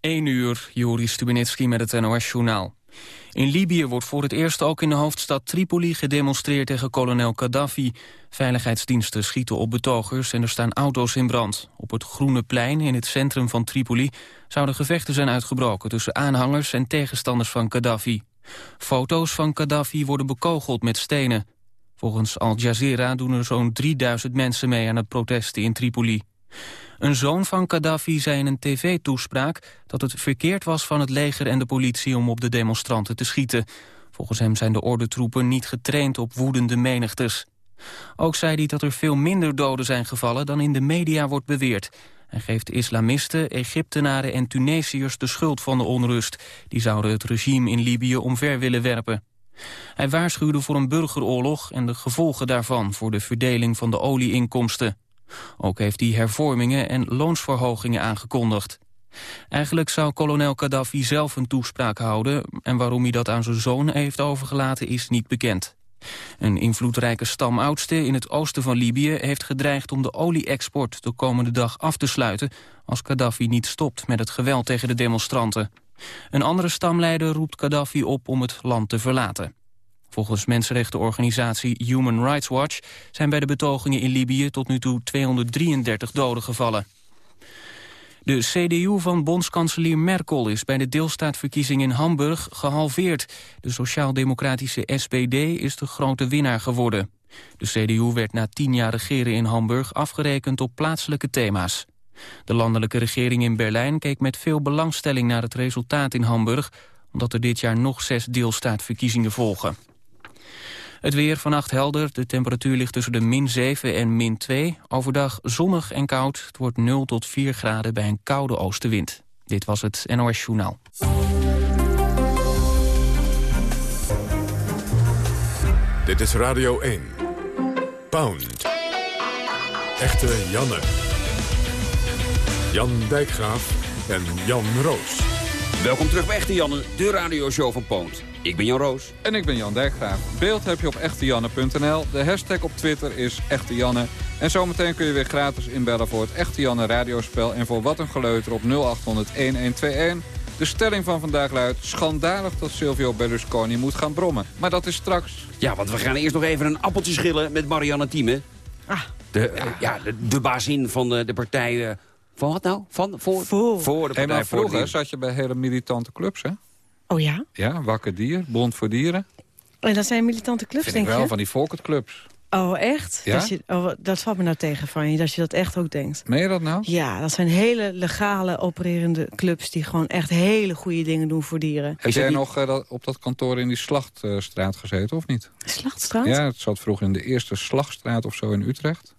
1 uur, Joris Stubenitski met het NOS-journaal. In Libië wordt voor het eerst ook in de hoofdstad Tripoli gedemonstreerd tegen kolonel Gaddafi. Veiligheidsdiensten schieten op betogers en er staan auto's in brand. Op het Groene Plein in het centrum van Tripoli zouden gevechten zijn uitgebroken tussen aanhangers en tegenstanders van Gaddafi. Foto's van Gaddafi worden bekogeld met stenen. Volgens Al Jazeera doen er zo'n 3000 mensen mee aan het protesten in Tripoli. Een zoon van Gaddafi zei in een tv-toespraak dat het verkeerd was van het leger en de politie om op de demonstranten te schieten. Volgens hem zijn de ordentroepen niet getraind op woedende menigtes. Ook zei hij dat er veel minder doden zijn gevallen dan in de media wordt beweerd. Hij geeft islamisten, Egyptenaren en Tunesiërs de schuld van de onrust. Die zouden het regime in Libië omver willen werpen. Hij waarschuwde voor een burgeroorlog en de gevolgen daarvan voor de verdeling van de olieinkomsten. Ook heeft hij hervormingen en loonsverhogingen aangekondigd. Eigenlijk zou kolonel Gaddafi zelf een toespraak houden... en waarom hij dat aan zijn zoon heeft overgelaten is niet bekend. Een invloedrijke stamoudste in het oosten van Libië... heeft gedreigd om de olie-export de komende dag af te sluiten... als Gaddafi niet stopt met het geweld tegen de demonstranten. Een andere stamleider roept Gaddafi op om het land te verlaten. Volgens mensenrechtenorganisatie Human Rights Watch zijn bij de betogingen in Libië tot nu toe 233 doden gevallen. De CDU van bondskanselier Merkel is bij de deelstaatverkiezing in Hamburg gehalveerd. De sociaal-democratische SPD is de grote winnaar geworden. De CDU werd na tien jaar regeren in Hamburg afgerekend op plaatselijke thema's. De landelijke regering in Berlijn keek met veel belangstelling naar het resultaat in Hamburg... omdat er dit jaar nog zes deelstaatverkiezingen volgen. Het weer vannacht helder. De temperatuur ligt tussen de min 7 en min 2. Overdag zonnig en koud. Het wordt 0 tot 4 graden bij een koude oostenwind. Dit was het NOS Journaal. Dit is Radio 1. Pound. Echte Janne. Jan Dijkgraaf en Jan Roos. Welkom terug bij Echte Janne, de radioshow van Poont. Ik ben Jan Roos. En ik ben Jan Dijkgraaf. Beeld heb je op echtejanne.nl. De hashtag op Twitter is Echte Janne. En zometeen kun je weer gratis inbellen voor het Echte Janne radiospel... en voor Wat een Geleuter op 0800-1121. De stelling van vandaag luidt... schandalig dat Silvio Berlusconi moet gaan brommen. Maar dat is straks. Ja, want we gaan eerst nog even een appeltje schillen met Marianne Thieme. Ah. De, ja. Eh, de, de bazin van de, de partij... Uh, van wat nou? Van, voor, voor. voor de partij. Hey, maar vroeger zat je bij hele militante clubs, hè? Oh ja? Ja, Wakker Dier, Bond voor Dieren. En dat zijn militante clubs, Vind denk ik wel, je? van die volkertclubs. Oh, echt? Ja? Dat, je, oh, dat valt me nou tegen van je, dat je dat echt ook denkt. Meen je dat nou? Ja, dat zijn hele legale, opererende clubs... die gewoon echt hele goede dingen doen voor dieren. Heb jij nog uh, dat, op dat kantoor in die Slachtstraat gezeten, of niet? Slachtstraat? Ja, het zat vroeger in de eerste Slagstraat of zo in Utrecht.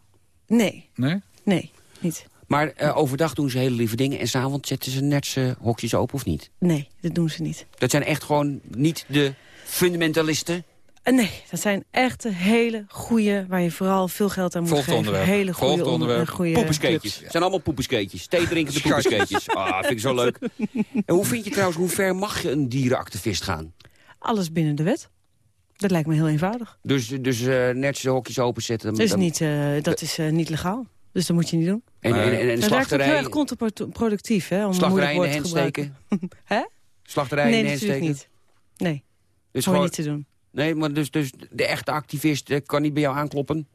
Nee. Nee? Nee, niet. Maar uh, overdag doen ze hele lieve dingen en s'avonds zetten ze netse hokjes open of niet? Nee, dat doen ze niet. Dat zijn echt gewoon niet de fundamentalisten? Uh, nee, dat zijn echt hele goede, waar je vooral veel geld aan moet Volgt geven. Onderwerp. Hele goede Volgt onderwerp. goede Poepeskeetjes. Het zijn allemaal poepeskeetjes. Thee drinkende poepeskeetjes. Ah, vind ik zo leuk. En hoe vind je trouwens, hoe ver mag je een dierenactivist gaan? Alles binnen de wet. Dat lijkt me heel eenvoudig. Dus, dus uh, netse hokjes openzetten? Dat is, niet, uh, dat is uh, niet legaal. Dus dat moet je niet doen. En, en, en, en dat slachterij... werkt ook heel erg contraproductief, hè? Om slachterij in de hand steken? Hè? Slachterij nee, in de hand steken? niet. Nee, dus gewoon niet te doen. Nee, maar dus, dus de echte activist kan niet bij jou aankloppen?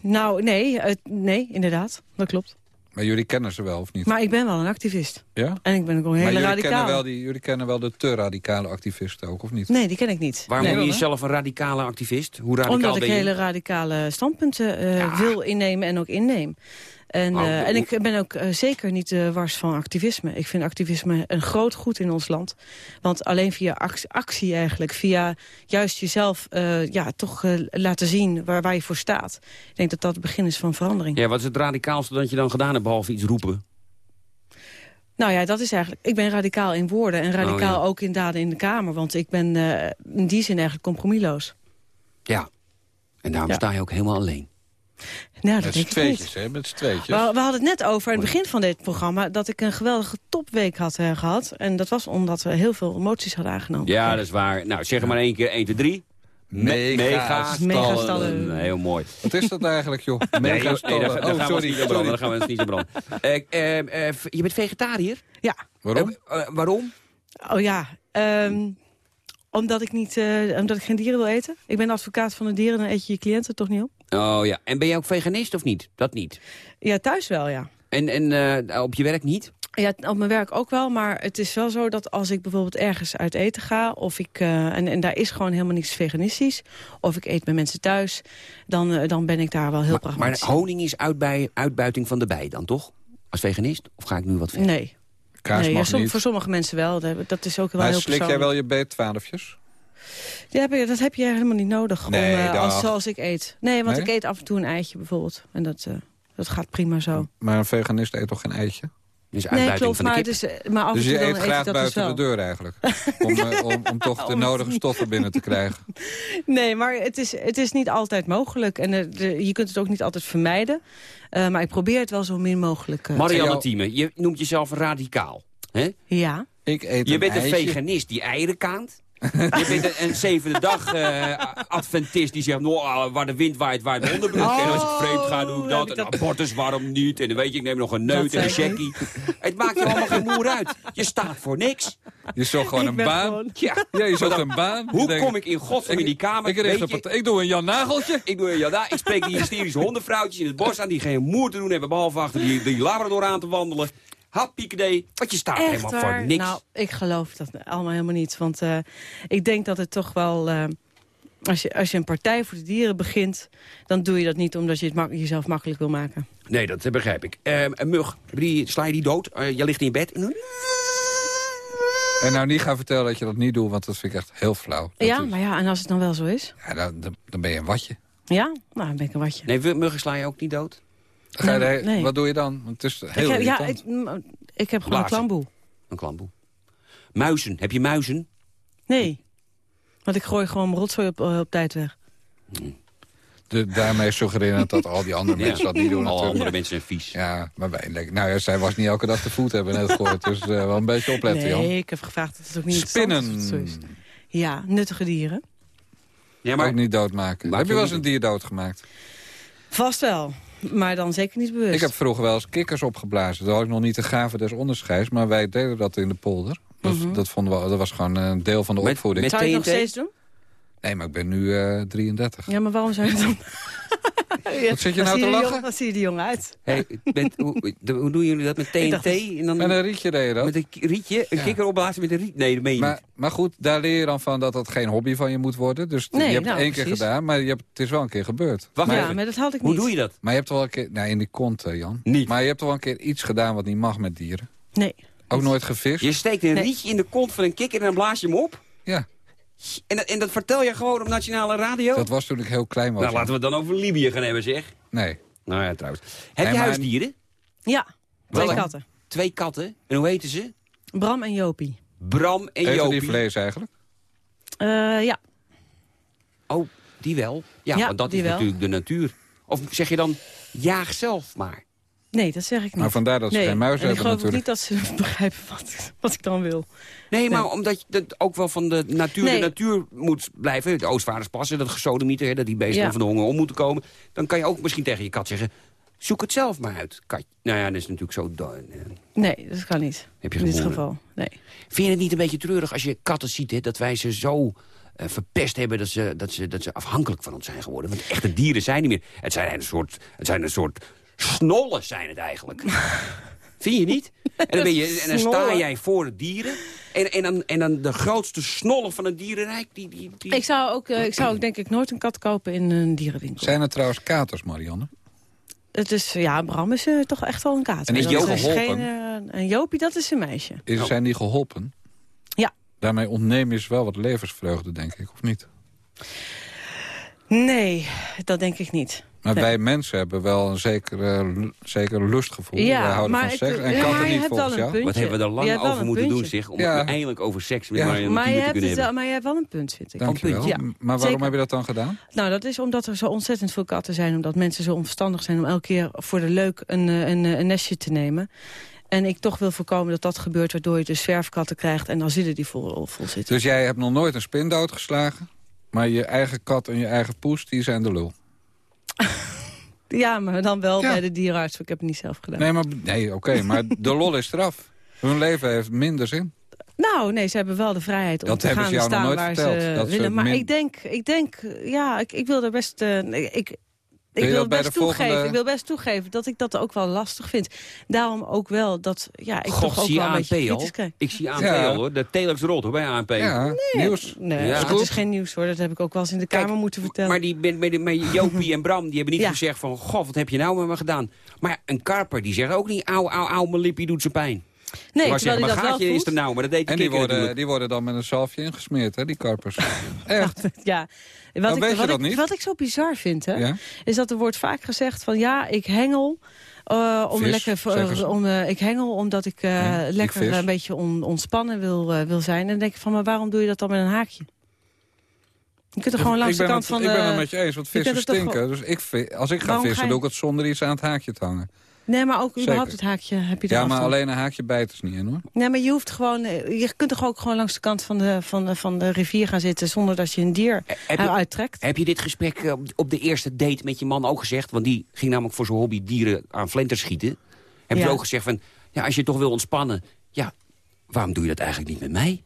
Nou, nee, uh, nee, inderdaad. Dat klopt. Maar jullie kennen ze wel, of niet? Maar ik ben wel een activist. Ja? En ik ben ook een hele maar jullie radicaal. Kennen wel die, jullie kennen wel de te radicale activisten ook, of niet? Nee, die ken ik niet. Waarom nee. ben je zelf een radicale activist? Hoe radicaal Omdat ik ben je? hele radicale standpunten uh, ja. wil innemen en ook inneem. En, Oh, uh, en ik ben ook uh, zeker niet uh, wars van activisme. Ik vind activisme een groot goed in ons land. Want alleen via actie, actie eigenlijk, via juist jezelf ja, toch laten zien waar, waar je voor staat. Ik denk dat dat het begin is van verandering. Ja, wat is het radicaalste dat je dan gedaan hebt, behalve iets roepen? Nou ja, dat is eigenlijk... Ik ben radicaal in woorden en radicaal oh, ja. ook in daden in de Kamer. Want ik ben in die zin eigenlijk compromisloos. Ja, en daarom ja. sta je ook helemaal alleen. Nou, dat met z'n tweetjes, hè? Met z'n tweetjes. We, we, hadden het net over, in het begin van dit programma... dat ik een geweldige topweek had uh, gehad. En dat was omdat we heel veel moties hadden aangenomen. Ja, dat is waar. Nou, zeg maar één keer 1, 2, 3. Megastallen. Megastallen. Heel mooi. Wat is dat eigenlijk, joh? Nee, nee, daar oh, gaan we ons sorry. aan. Daar gaan we ons niet aan branden. Eh, eh, eh, je bent vegetariër? Ja. Waarom? Eh, eh, waarom? Oh ja. ehm, omdat ik, niet, eh, omdat ik geen dieren wil eten. Ik ben advocaat van de dieren, dan eet je je cliënten toch niet op? Oh ja. En ben jij ook veganist of niet? Dat niet. Ja, thuis wel, ja. En, en eh, op je werk niet? Ja, op mijn werk ook wel, maar het is wel zo dat als ik bijvoorbeeld ergens uit eten ga... Of ik, eh, en, en daar is gewoon helemaal niks veganistisch... of ik eet met mensen thuis, dan, eh, dan ben ik daar wel heel Maar, maar pragmatisch. honing is uitbij, uitbuiting van de bij dan, toch? Als veganist? Of ga ik nu wat ver? Nee, Kaas nee ja, mag som- niet. voor sommige mensen wel. Dat, is ook wel Maar heel slik jij persoonlijk. wel je B12'tjes? Ja, heb je- dat heb je helemaal niet nodig Nee, om, eh, als, zoals ik eet. Nee, want Nee? ik eet af en toe een eitje bijvoorbeeld. En dat, eh, dat gaat prima zo. Maar een veganist eet toch geen eitje? Dus Nee, uitbuiting klopt, van de maar, kip. het is, eh, maar af Dus en je toe dan eet eet graag dus buiten de deur eigenlijk? Om, eh, om, om toch de Om- nodige stoffen binnen te krijgen. Nee, maar het is, het is niet altijd mogelijk. En eh, de- je kunt het ook niet altijd vermijden. Eh, maar ik probeer het wel zo min mogelijk uh, Marianne jou- Thieme, je noemt jezelf radicaal. Hè? Ja. Ik eet Je een bent een eitje. veganist die eieren kaant. Je bent een, een zevende dag eh, adventist die zegt... Nou, ah, waar de wind waait, waait de onderbroek. en als ik vreemd ga, doe ik Oh, dat. En dat- abortus, waarom niet? En dan weet je, ik neem nog een neut Dat en een checkie. Het maakt je allemaal geen moer uit. Je staat voor niks. Je zocht gewoon Ik een baan. gewoon- Ja. Ja, je zocht een baan. Hoe kom ik in godsnaam in die kamer? Ik, richt Weet een je, partij- ik doe een Jan Nageltje. ik, doe, ja, daar, ik spreek die hysterische hondenvrouwtjes in het bos aan... die geen moer te doen hebben, behalve achter die, die labrador aan te wandelen. Happiekadee, want je staat Echt helemaal waar? voor niks. Nou, ik geloof dat allemaal helemaal niet. Want eh, ik denk dat het toch wel... eh, als, je, als je een partij voor de dieren begint... dan doe je dat niet omdat je het mak- jezelf makkelijk wil maken. Nee, dat begrijp ik. Eh, een mug, die, sla je die dood? Eh, je ligt in je bed en nou niet gaan vertellen dat je dat niet doet, want dat vind ik echt heel flauw. Dat ja, is- maar ja, en als het dan wel zo is? ja, dan, dan, dan ben je een watje. Ja? Nou, dan ben ik een watje. Nee, muggen sla je ook niet dood? Dan ga je Nee, de- nee. Wat doe je dan? Want het is heel ik heb, ja, ik, ik heb gewoon een klamboe. Een klamboe. Muizen, heb je muizen? Nee. Want ik gooi gewoon mijn rotzooi op, eh, op tijd weg. De, daarmee suggereren dat al die andere mensen dat niet doen Alle andere mensen zijn vies. Ja, maar wij, nou ja, zij was niet elke dag te voet hebben net gehoord. Dus eh, wel een beetje opletten, nee, Jan. ik heb gevraagd dat het ook niet Spinnen. zo is. Ja, nuttige dieren. Ja, Ook niet doodmaken. Heb je wel eens een dier doodgemaakt? Vast wel. Maar dan zeker niet bewust. Ik heb vroeger wel eens kikkers opgeblazen. Dat had ik nog niet de gave des onderscheids. Maar wij deden dat in de polder. Dat, Mhm. dat, vonden we, dat was gewoon een deel van de Met- opvoeding. met- Zou je het nog steeds doen? Nee, maar ik ben nu eh 33. Ja, maar waarom zou je doen? Wat zit je Dan nou zie te lachen? jong- Dan zie je er jong uit. Hey, met, hoe, de- hoe doen jullie dat met dacht TNT? En dan Met een rietje deed je dat. met een rietje? Een Ja. kikker opblazen met een riet? Nee, dat meen je Maar, niet. maar goed, daar leer je dan van dat dat geen hobby van je moet worden. Dus Nee, je hebt nou, het één keer gedaan, maar je hebt, het is wel een keer gebeurd. Wacht ja, even. maar dat had ik Hoe niet. doe je dat? Maar je hebt wel een keer... Nou, in die kont, eh, Jan. Niet. Maar je hebt toch wel een keer iets gedaan wat niet mag met dieren. Nee. Ook nooit gevist? Je steekt een Nee. rietje in de kont van een kikker en dan blaas je hem op? Ja, En dat, en dat vertel je gewoon op nationale radio? dat was toen ik heel klein was. nou, laten we het dan over Libië gaan hebben, zeg. Nee. Nou ja, trouwens. Heb Nee, je huisdieren? Ja, twee katten. Twee katten. En hoe heten ze? Bram en Jopie. Bram en Eten Jopie. die vlees eigenlijk? Eh, ja. Oh, die wel. Ja, Ja, want dat die is wel. natuurlijk de natuur. Of zeg je dan, jaag zelf maar. Nee, dat zeg ik niet. Maar vandaar dat ze nee. geen muis en ik hebben geloof ook natuurlijk. niet dat ze begrijpen wat, wat ik dan wil. Nee, maar omdat je dat ook wel van de natuur Nee. de natuur moet blijven. De Oostvaardersplassen, dat gesodemieter, hè, dat die beesten Ja. van de honger om moeten komen. Dan kan je ook misschien tegen je kat zeggen, zoek het zelf maar uit. Kat. Nou ja, dat is natuurlijk zo... eh, Nee, dat kan niet. Heb je In dit geval, nee. Vind je het niet een beetje treurig als je katten ziet... Hè, dat wij ze zo eh, verpest hebben dat ze, dat, ze, dat ze afhankelijk van ons zijn geworden? Want echte dieren zijn niet meer... Het zijn een soort, het zijn een soort snollen zijn het eigenlijk. Vind je niet? En dan, ben je, en dan sta jij voor de dieren... En, en, dan, en dan de grootste snollen van het dierenrijk... Die, die, die... Ik zou, ook, eh, ik zou ook denk ik nooit een kat kopen in een dierenwinkel. Zijn er trouwens katers, Marianne? Het is, ja, Bram is eh, toch echt wel een kater. En is Dat Joop dus geholpen? geen, eh, en Jopie, dat is een meisje. Is, Oh. Zijn die geholpen? Ja. Daarmee ontneem je ze wel wat levensvreugde, denk ik, of niet? Nee, dat denk ik niet. Maar Nee. wij mensen hebben wel een zeker, eh, l- zeker lustgevoel. wij Ja, houden maar, van ik- seks. En maar je niet volgens jou. Wat hebben we er lang over moeten doen, zeg. Om eindelijk over seks met Ja. Marianne Maar je, hebt hebben. maar je hebt wel een punt, vind ik. Dankjewel. Ja, maar waarom zeker. heb je dat dan gedaan? Nou, dat is omdat er zo ontzettend veel katten zijn. Omdat mensen zo onverstandig zijn om elke keer voor de leuk een, eh, een, eh, een nestje te nemen. En ik toch wil voorkomen dat dat gebeurt... waardoor je dus zwerfkatten krijgt en asielen die vol, vol zitten. Dus jij hebt nog nooit een spin doodgeslagen? Maar je eigen kat en je eigen poes, die zijn de lul. Ja, maar dan wel Ja. bij de dierenarts. Ik heb het niet zelf gedaan. Nee, maar nee, oké, maar de lol is eraf. Hun leven heeft minder zin. Nou, nee, ze hebben wel de vrijheid om Dat te gaan staan waar verteld, ze willen. Maar min- ik denk, ik denk, ja, ik, ik wil er best... eh, ik, ik wil best toegeven, volgende- ik wil best toegeven dat ik dat ook wel lastig vind. Daarom ook wel dat ja, ik God, toch ook zie je wel een beetje ANP al? kritisch kijk. Ik zie ANP Ja. al hoor. De telex rolt hoor bij ANP. Ja, nieuws. Nee, Ja. dat Goed. is geen nieuws hoor. Dat heb ik ook wel eens in de Kijk, Kamer moeten vertellen. Maar, die, met, met, met Jopie en Bram die hebben niet Ja. gezegd van... Goh, wat heb je nou met me gedaan? Maar een karper die zegt ook niet... Auw, auw, auw, mijn lippie doet ze pijn. nee, Ik zeggen, maar dat wel gaatje is er nou, maar dat deed de En die worden, natuurlijk. die worden dan met een zalfje ingesmeerd, hè, die karpers. Echt. Ja, wat, Nou, ik, weet je wat, dat ik, niet? wat ik zo bizar vind, hè, Ja? is dat er wordt vaak gezegd van ja, ik hengel. eh, om Vis, lekker, ze. om, eh, ik hengel omdat ik eh, Ja, lekker een beetje on- ontspannen wil, eh, wil zijn. En dan denk ik van, maar waarom doe je dat dan met een haakje? Je kunt er gewoon langs de kant het, van ik ben het met je eens, want vissen stinken. Dus ik, als ik ga Waarom ga vissen, je- doe ik het zonder iets aan het haakje te hangen. Nee, maar ook überhaupt Zeker. het haakje heb je Ja, eraf maar alleen een haakje bijt er niet in, hoor. Nee, maar je hoeft gewoon... eh, Je kunt toch ook gewoon langs de kant van de, van de, van de rivier gaan zitten... zonder dat je een dier Eh, Heb je, eruit trekt. heb je dit gesprek eh, op- op de eerste date met je man ook gezegd? Want die ging namelijk voor zijn hobby dieren aan flenters schieten. Heb je Ja. ook gezegd van... Ja, als je toch wil ontspannen... Ja, waarom doe je dat eigenlijk niet met mij?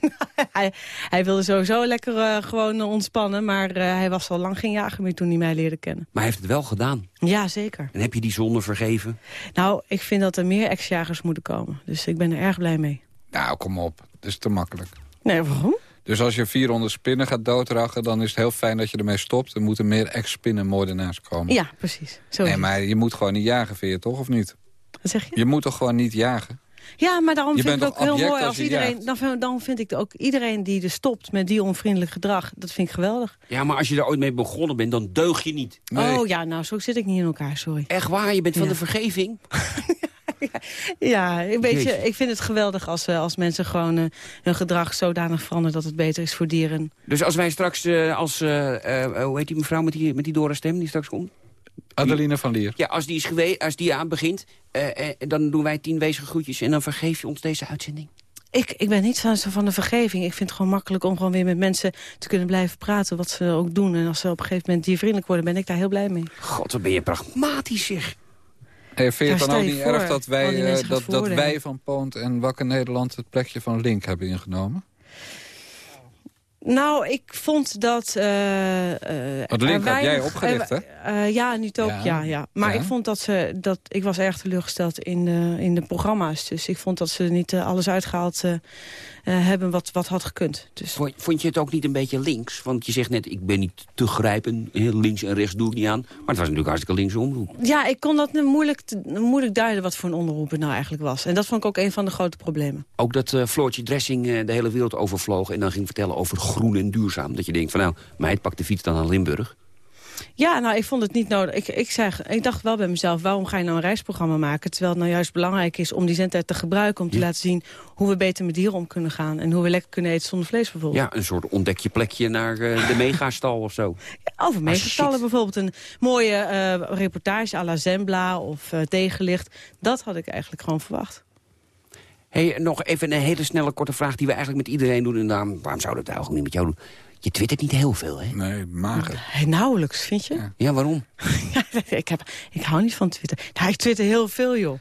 hij, hij wilde sowieso lekker eh, gewoon eh, ontspannen... maar eh, hij was al lang geen jager meer toen hij mij leerde kennen. Maar hij heeft het wel gedaan. Ja, zeker. En heb je die zonde vergeven? Nou, ik vind dat er meer ex-jagers moeten komen. Dus ik ben er erg blij mee. Nou, kom op. Dat is te makkelijk. Nee, waarom? Dus als je 400 spinnen gaat doodrachen... dan is het heel fijn dat je ermee stopt. Er moeten meer ex-spinnenmoordenaars komen. Ja, precies. Zo Nee, maar je moet gewoon niet jagen, vind je toch, of niet? Wat zeg je? Je moet toch gewoon niet jagen? Ja, maar daarom Je vind ik het ook heel mooi als iedereen... Dan, vind- dan vind ik ook iedereen die er stopt met die onvriendelijk gedrag... dat vind ik geweldig. Ja, maar als je er ooit mee begonnen bent, dan deug je niet. Nee. Oh ja, nou, zo zit ik niet in elkaar, sorry. Echt waar, je bent van de vergeving. Ja, ik, weet je, Jezus. ik vind het geweldig als, eh, als mensen gewoon eh, hun gedrag zodanig veranderen... dat het beter is voor dieren. Dus als wij straks eh, als... hoe heet die mevrouw met die, met die dore stem die straks komt? Adeline van Lier. Ja, als die, is geweest, als die aan begint, eh, eh, dan doen wij tien wezige groetjes... en dan vergeef je ons deze uitzending. Ik, ik ben niet van, van de vergeving. Ik vind het gewoon makkelijk om gewoon weer met mensen te kunnen blijven praten... wat ze ook doen. En als ze op een gegeven moment diervriendelijk worden... ben ik daar heel blij mee. God, wat ben je pragmatisch, zeg. Hey, vind je het dan ook niet voor, erg dat wij, eh, dat, dat wij van Poont en Wakker Nederland... het plekje van Link hebben ingenomen? Nou, ik vond dat... eh, eh, Want Link jij opgericht, hè? eh, ja, nu ook, Ja. ja. ja, Maar Ja. ik vond dat ze... Dat, ik was erg teleurgesteld in de, in de programma's. Dus ik vond dat ze niet alles uitgehaald eh, eh, hebben wat, wat had gekund. Dus Vond, vond je het ook niet een beetje links? Want je zegt net, ik ben niet te grijpen. Heel links en rechts doe ik niet aan. Maar het was natuurlijk hartstikke linksom. ja, ik kon dat moeilijk, moeilijk duiden wat voor een onderroep het nou eigenlijk was. En dat vond ik ook een van de grote problemen. Ook dat eh, Floortje Dressing eh, de hele wereld overvloog... en dan ging vertellen over groen en duurzaam. Dat je denkt van nou, meid, pak de fiets dan naar Limburg. Ja, nou, ik vond het niet nodig. Ik, ik, zeg, ik dacht wel bij mezelf, waarom ga je nou een reisprogramma maken... terwijl het nou juist belangrijk is om die zendtijd te gebruiken... om te Ja. laten zien hoe we beter met dieren om kunnen gaan... en hoe we lekker kunnen eten zonder vlees bijvoorbeeld. Ja, een soort ontdek je plekje naar eh, de megastal of zo. Over meestallen shit. bijvoorbeeld een mooie eh, reportage à la Zembla of eh, Tegenlicht. Dat had ik eigenlijk gewoon verwacht. Hey, nog even een hele snelle korte vraag die we eigenlijk met iedereen doen. En daarom, waarom zouden we het eigenlijk niet met jou doen? Je twittert niet heel veel, hè? Nee, mager. Hey, nauwelijks, vind je? Ja. Ja, waarom? ik, heb, ik hou niet van Twitter. Nou, ik twitter heel veel, joh.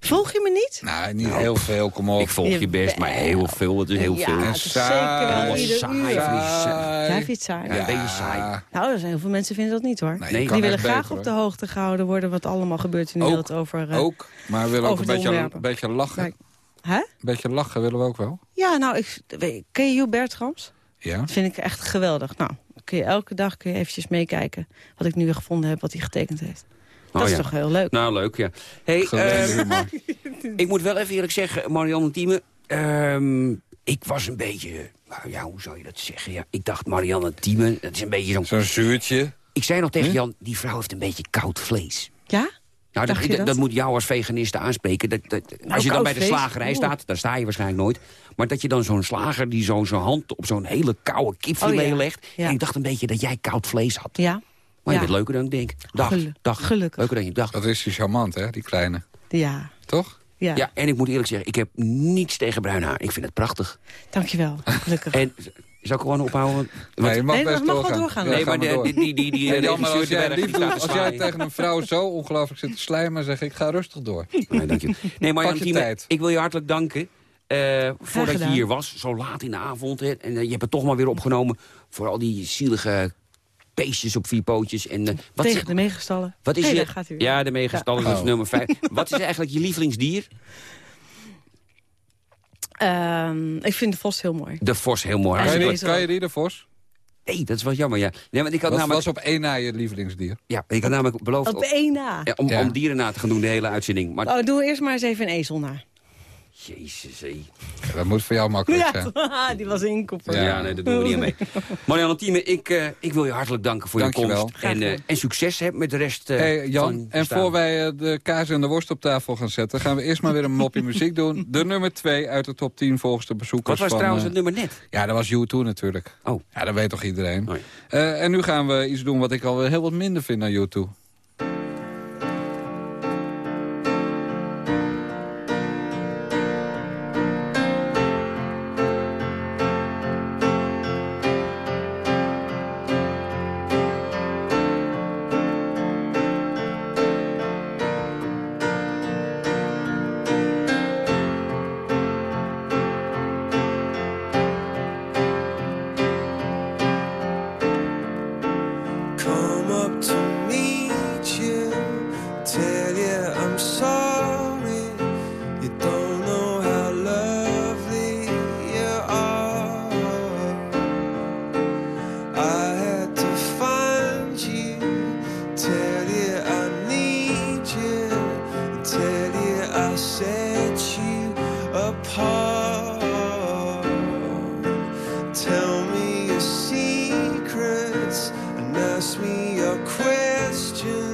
Volg je me niet? Nou, niet heel veel, kom op. Ik volg je best, maar heel veel. Het is heel ja, veel. het is zeker ieder saai, saai. Jij vindt het saai? Ja, een beetje saai. Nou, er zijn heel veel mensen vinden dat niet, hoor. Nee, Nee, je Die willen graag beter, op de hoogte gehouden worden... wat allemaal gebeurt in de Ook. wereld over... eh, Ook, maar we willen ook een beetje, onderwerpen. een beetje lachen. Kijk. Hè? Een beetje lachen willen we ook wel. Ja, nou, ik, weet- ken je Joep Bertrams? Ja. Dat vind ik echt geweldig. Nou, kun je elke dag kun je eventjes meekijken... wat ik nu weer gevonden heb, wat hij getekend heeft. Dat Oh, is ja. toch heel leuk? Nou, leuk, ja. Hey, eh, humor. ik moet wel even eerlijk zeggen, Marianne Thieme... ehm, ik was een beetje... Nou ja, hoe zou je dat zeggen? Ja, ik dacht, Marianne Thieme, dat is een beetje zo'n... Zo'n zuurtje. Ik zei nog tegen Hm? Jan, die vrouw heeft een beetje koud vlees. Ja? Nou, dat, dat? dat? moet jou als veganiste aanspreken. Dat, dat, als je dan bij de slagerij staat, daar sta je waarschijnlijk nooit. Maar dat je dan zo'n slager die zo zijn hand op zo'n hele koude kipfilet Oh, ja. legt. Ja. En ik dacht een beetje dat jij koud vlees had. Ja? Maar je bent leuker dan ik denk. Dag, Gelu- dag. gelukkig. Leuker dan je dacht. Dat is die charmant, hè, die kleine. Ja. Toch? Ja. Ja, en ik moet eerlijk zeggen, ik heb niets tegen bruin haar. Ik vind het prachtig. Dankjewel. Gelukkig. En Zou ik gewoon ophouden? Nee, je mag Nee, best mag wel doorgaan. nee, maar maar de, die, die, die, die Nee, Jan, maar regisseur als jij, die doet, staat te als jij tegen een vrouw zo ongelooflijk zit te slijmen... zeg ik, ga rustig door. Nee, dank je. Nee, Thieme, tijd. ik wil je hartelijk danken. eh, voordat je hier was, zo laat in de avond. Hè, en eh, je hebt het toch maar weer opgenomen voor al die zielige beestjes op vier pootjes. En, eh, wat, Tegen is, de meegestallen. wat is Nee, je... gaat u. Ja, de meegestallen, dat is Oh. nummer vijf. wat is eigenlijk je lievelingsdier? Ehm, ik vind de vos heel mooi. De vos, heel mooi. Kan je, die, is kan je die, de Vos? Nee, dat is wel jammer, ja. Nee, want ik had Dat namelijk, was op één na je lievelingsdier. ja, ik had namelijk beloofd Op één na. ja, om, Ja. om dieren na te gaan doen, de hele uitzending. Maar, Oh, doe eerst maar eens even een ezel na. Jezus, hé. Ja, dat moet voor jou makkelijk zijn. Ja, die was inkopper. Ja, Ja. nee, dat doen we niet aan mee. Marianne Thieme, ik, eh, ik wil je hartelijk danken voor Dank je je komst. En, eh, en succes hè, met de rest eh, Hey Jan, en voor wij de kaas en de worst op tafel gaan zetten... gaan we eerst maar weer een mopje muziek doen. De nummer 2 uit de top 10 volgens de bezoekers Wat was van... trouwens het nummer net? Ja, dat was U2 natuurlijk. Oh. Ja, dat weet toch iedereen. Oh ja. Eh, en nu gaan we iets doen wat ik alweer heel wat minder vind dan U2. ask me a question.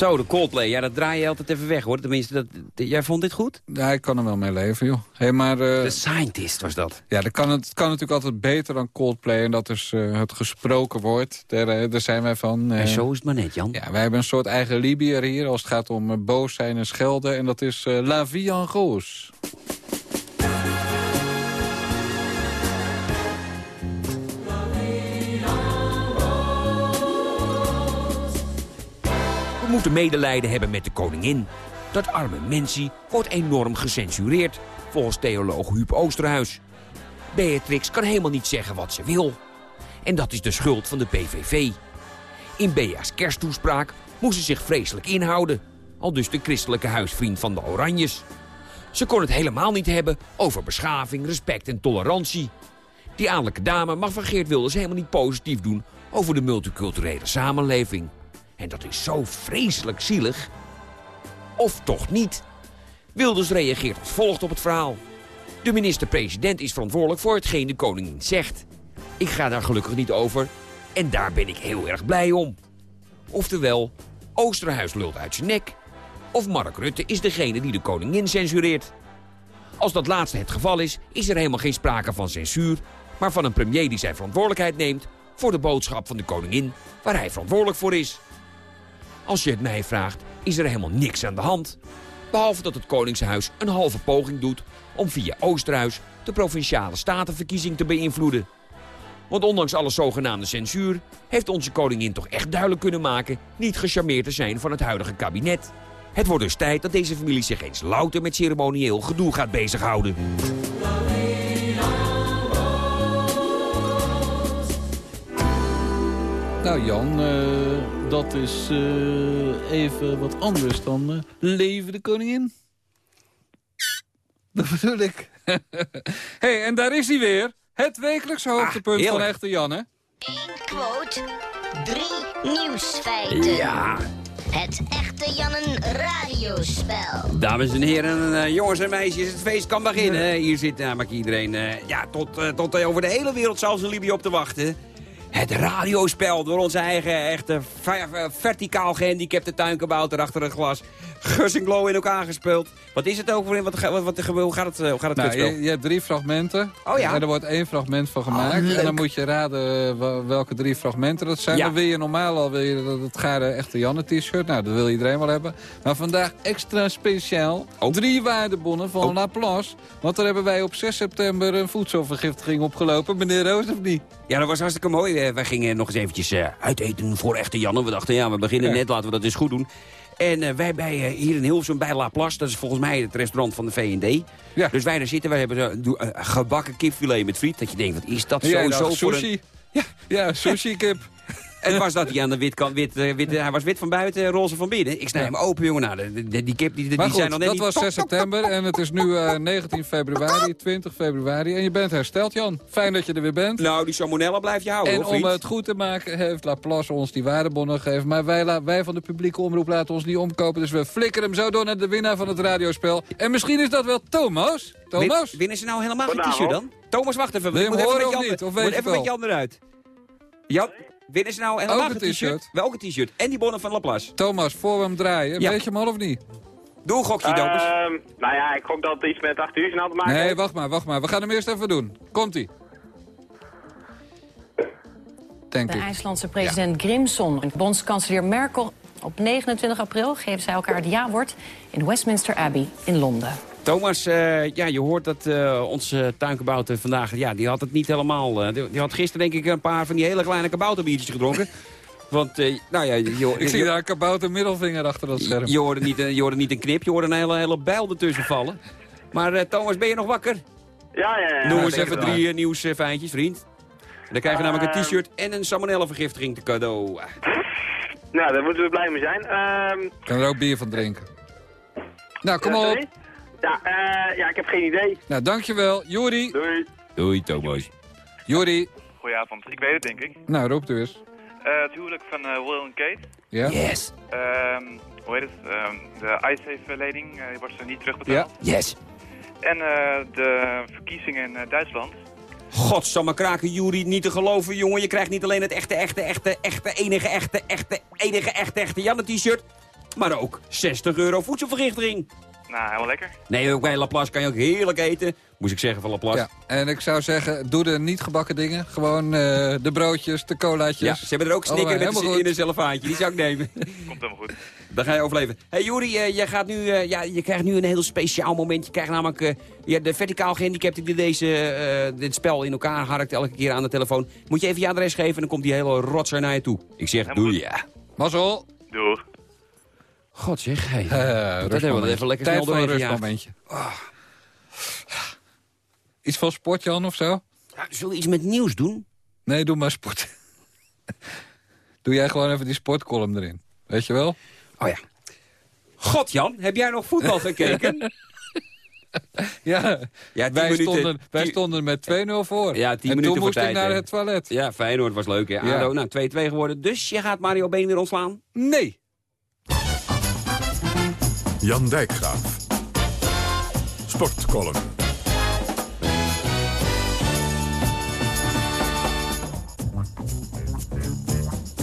Zo, de Coldplay. Ja, dat draai je altijd even weg, hoor. Tenminste, dat, jij vond dit goed? Ja, ik kan er wel mee leven, joh. Hey, maar, The Scientist was dat. ja, dat kan, het kan natuurlijk altijd beter dan Coldplay. En dat is eh, het gesproken woord. Daar, eh, daar zijn wij van. en zo is het maar net, Jan. Ja, wij hebben een soort eigen Libiër hier als het gaat om boos zijn en schelden. En dat is La Vie en Rose. Moeten medelijden hebben met de koningin. Dat arme mensie wordt enorm gecensureerd, volgens theoloog Huub Oosterhuis. Beatrix kan helemaal niet zeggen wat ze wil. En dat is de schuld van de PVV. In Bea's kersttoespraak moest ze zich vreselijk inhouden. Al dus de christelijke huisvriend van de Oranjes. Ze kon het helemaal niet hebben over beschaving, respect en tolerantie. Die adellijke dame mag van Geert Wilders helemaal niet positief doen... over de multiculturele samenleving. En dat is zo vreselijk zielig. Of toch niet? Wilders reageert als volgt op het verhaal. De minister-president is verantwoordelijk voor hetgeen de koningin zegt. Ik ga daar gelukkig niet over en daar ben ik heel erg blij om. Oftewel, Oosterhuis lult uit zijn nek. Of Mark Rutte is degene die de koningin censureert. Als dat laatste het geval is, is er helemaal geen sprake van censuur... maar van een premier die zijn verantwoordelijkheid neemt... voor de boodschap van de koningin waar hij verantwoordelijk voor is. Als je het mij vraagt, is er helemaal niks aan de hand. Behalve dat het Koningshuis een halve poging doet... om via Oosterhuis de provinciale statenverkiezing te beïnvloeden. Want ondanks alle zogenaamde censuur... heeft onze koningin toch echt duidelijk kunnen maken... niet gecharmeerd te zijn van het huidige kabinet. Het wordt dus tijd dat deze familie zich eens louter met ceremonieel gedoe gaat bezighouden. Nou Jan, eh, dat is eh, even wat anders dan eh, Leven de Koningin. Dat bedoel ik. hey, en daar is hij weer. Het wekelijkse hoogtepunt van. Echte Janne. Eén quote, drie nieuwsfeiten. Ja, Het echte Jannen radiospel. dames en heren, eh, jongens en meisjes, het feest kan beginnen. Hier zit namelijk iedereen eh, ja, tot, tot over de hele wereld zelfs in Libië op te wachten. Het radiospel door onze eigen echte ver- ver- verticaal gehandicapte tuinkabouter achter het glas. Gus en Glow in elkaar gespeeld. Wat is het ook wat, wat, wat, hoe gaat het, eh, hoe gaat het Nou, je, je hebt drie fragmenten. Oh ja. En er wordt één fragment van gemaakt. leuk. en dan moet je raden eh, wel- welke drie fragmenten dat zijn. Ja. Dan wil je normaal al wil je dat het gare echte Janne t-shirt. Nou, dat wil iedereen wel hebben. Maar vandaag extra speciaal. Oh. Drie waardebonnen van Oh. Laplace. Want daar hebben wij op 6 september een voedselvergiftiging opgelopen. Meneer Roos of niet? Ja, dat was hartstikke mooi. Eh, wij gingen nog eens eventjes eh, uiteten voor echte Janne. We dachten, ja, we beginnen net, laten we dat eens goed doen. En eh, wij bij, hier in Hilversum bij La Place, dat is volgens mij het restaurant van de V&D. Ja. Dus wij daar zitten, wij hebben zo, gebakken kipfilet met friet. Dat je denkt, wat is dat sowieso dacht, voor een... sushi. Ja, ja sushi kip. En was dat hij aan de wit kant, wit, eh, wit, hij was wit van buiten, roze van binnen. Ik snij Ja. hem open, jongen. Nou, de- de- die kip, die, die Maar zijn goed, nog net dat niet... was 6 september en het is nu eh, 19 februari, 20 februari. En je bent hersteld, Jan. Fijn dat je er weer bent. Nou, die salmonella blijf je houden, En hoor, om het goed te maken heeft Laplace ons die waardebonnen gegeven. Maar wij, wij van de publieke omroep laten ons niet omkopen. Dus we flikkeren hem zo door naar de winnaar van het radiospel. En misschien is dat wel Thomas. Thomas? Win- Winnen ze nou helemaal geen Vanavond. t-shirt dan? Thomas, wacht even. Wil je hem horen met of niet? Of weet je even het met Jan eruit. Jan, winnen ze nou helemaal Ook een t-shirt? t-shirt. Welke t-shirt? En die bonnen van Laplace. Thomas, voor we hem draaien. Ja. Weet je hem al of niet? Doe een gokje, Thomas. Ehm, nou ja, ik gok dat het iets met 8 uur te maken Nee, heeft. wacht maar, wacht maar. We gaan hem eerst even doen. Komt-ie. Denk De ik. IJslandse president Grimson en bondskanselier Merkel. Op 29 april geven zij elkaar het ja-woord in Westminster Abbey in Londen. Thomas, eh, ja, je hoort dat eh, onze tuinkabouter vandaag... Ja, die had het niet helemaal... eh, die, die had gisteren denk ik een paar van die hele kleine kabouterbiertjes gedronken. Want, eh, nou ja, je, je, Ik zie daar een kabouter middelvinger achter dat scherm. je, hoorde niet, je hoorde niet een knip, je hoorde een hele, hele bijl ertussen vallen. Maar eh, Thomas, ben je nog wakker? Ja, ja, ja. Noem eens even drie nieuwsfeintjes, vriend. En dan krijg je namelijk een Ehm. t-shirt en een salmonella-vergiftiging te cadeau. Nou, daar moeten we blij mee zijn. Ehm kan er ook bier van drinken. Nou, kom ja, op. Ja, eh, ja, ik heb geen idee. Nou, dankjewel. Juri. Doei. Doei, Thomas. Juri. Goedenavond, ik weet het denk ik. Nou, roep u eens. Eh, het huwelijk van eh, Will en Kate. Ja? Yes, Ehm, hoe heet het? Ehm, de iSafe-lening eh, die wordt ze niet Ja. terugbetaald. yes. En eh, de verkiezingen in eh, Duitsland. Godsamme kraken, Juri, niet te geloven, jongen. Je krijgt niet alleen het echte, echte, echte, echte, enige, echte, echte, enige, echte, echte Janne t-shirt. maar ook 60 euro voedselvergiftiging. Nou, helemaal lekker. Nee, ook bij Laplace kan je ook heerlijk eten. Moest ik zeggen van Laplace. Ja, en ik zou zeggen, doe de niet gebakken dingen. Gewoon eh, de broodjes, de colaatjes. Ja, ze hebben er ook Oh, met goed. in een cellofaantje. Die zou ik nemen. Komt helemaal goed. Dan ga je overleven. hey, Juri, eh, jij gaat nu, eh, ja, je krijgt nu een heel speciaal moment. Je krijgt namelijk eh, ja, de verticaal gehandicapte die deze, eh, dit spel in elkaar harkt elke keer aan de telefoon. Moet je even je adres geven en dan komt die hele rotzer naar je toe. Ik zeg, Helemaal doe goed. ja. Mazzel. Doeg. God zeg, hey. Eh, dat hebben we even lekker Tijd snel voor een gejaagd. rustmomentje. Iets van sport, Jan, of zo? Ja, zullen we iets met nieuws doen? Nee, doe maar sport. doe jij gewoon even die sportcolumn erin. Weet je wel? Oh ja. God Jan, heb jij nog voetbal gekeken? Ja, Ja, tien wij, minuten- stonden, wij stonden met 2-0 voor. Ja, tien en minuten toen voor moest ik naar het toilet. ja, Feyenoord was leuk, hè? Ja. ADO, nou, 2-2 geworden. Dus je gaat Mario Been weer ontslaan? Nee. Jan Dijkgraaf. Sportcolumn.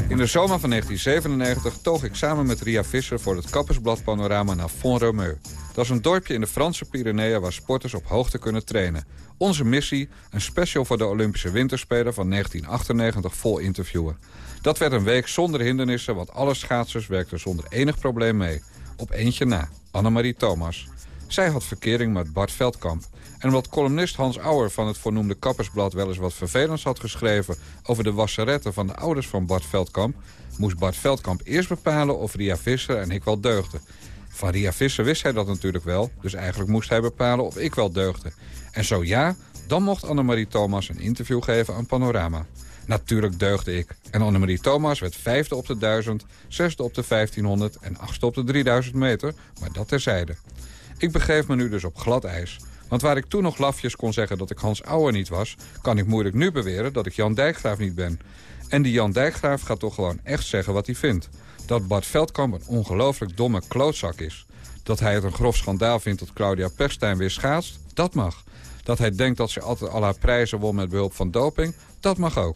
In de zomer van 1997 toog ik samen met Ria Visser voor het Kappersblad Panorama naar Font-Romeu. Dat is een dorpje in de Franse Pyreneeën waar sporters op hoogte kunnen trainen. Onze missie, een special voor de Olympische Winterspelen van 1998 vol interviewen. Dat werd een week zonder hindernissen, want alle schaatsers werkten zonder enig probleem mee. Op eentje na, Annemarie Thomas. Zij had verkering met Bart Veldkamp. En omdat columnist Hans Auer van het voornoemde Kappersblad wel eens wat vervelends had geschreven over de wasseretten van de ouders van Bart Veldkamp, moest Bart Veldkamp eerst bepalen of Ria Visser en ik wel deugden. Van Ria Visser wist hij dat natuurlijk wel, dus eigenlijk moest hij bepalen of ik wel deugde. En zo ja, dan mocht Annemarie Thomas een interview geven aan Panorama. Natuurlijk deugde ik. En Annemarie Thomas werd vijfde op de 1000, zesde op de 1500 en achtste op de 3000 meter, maar dat terzijde. Ik begeef me nu dus op glad ijs. Want waar ik toen nog lafjes kon zeggen dat ik Hans Auer niet was... kan ik moeilijk nu beweren dat ik Jan Dijkgraaf niet ben. En die Jan Dijkgraaf gaat toch gewoon echt zeggen wat hij vindt. Dat Bart Veldkamp een ongelooflijk domme klootzak is. Dat hij het een grof schandaal vindt dat Claudia Pechstein weer schaatst, dat mag. Dat hij denkt dat ze altijd al haar prijzen won met behulp van doping, dat mag ook.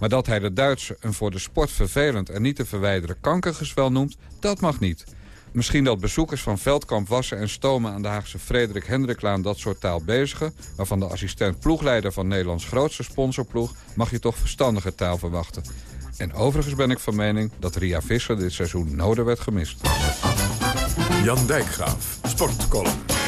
Maar dat hij de Duitse een voor de sport vervelend en niet te verwijderen kankergezwel noemt, dat mag niet. Misschien dat bezoekers van Veldkamp wassen en stomen aan de Haagse Frederik Hendriklaan dat soort taal bezigen, maar van de assistent ploegleider van Nederlands grootste sponsorploeg mag je toch verstandige taal verwachten. En overigens ben ik van mening dat Ria Visser dit seizoen nodig werd gemist. Jan Dijkgraaf. Sportcolumn.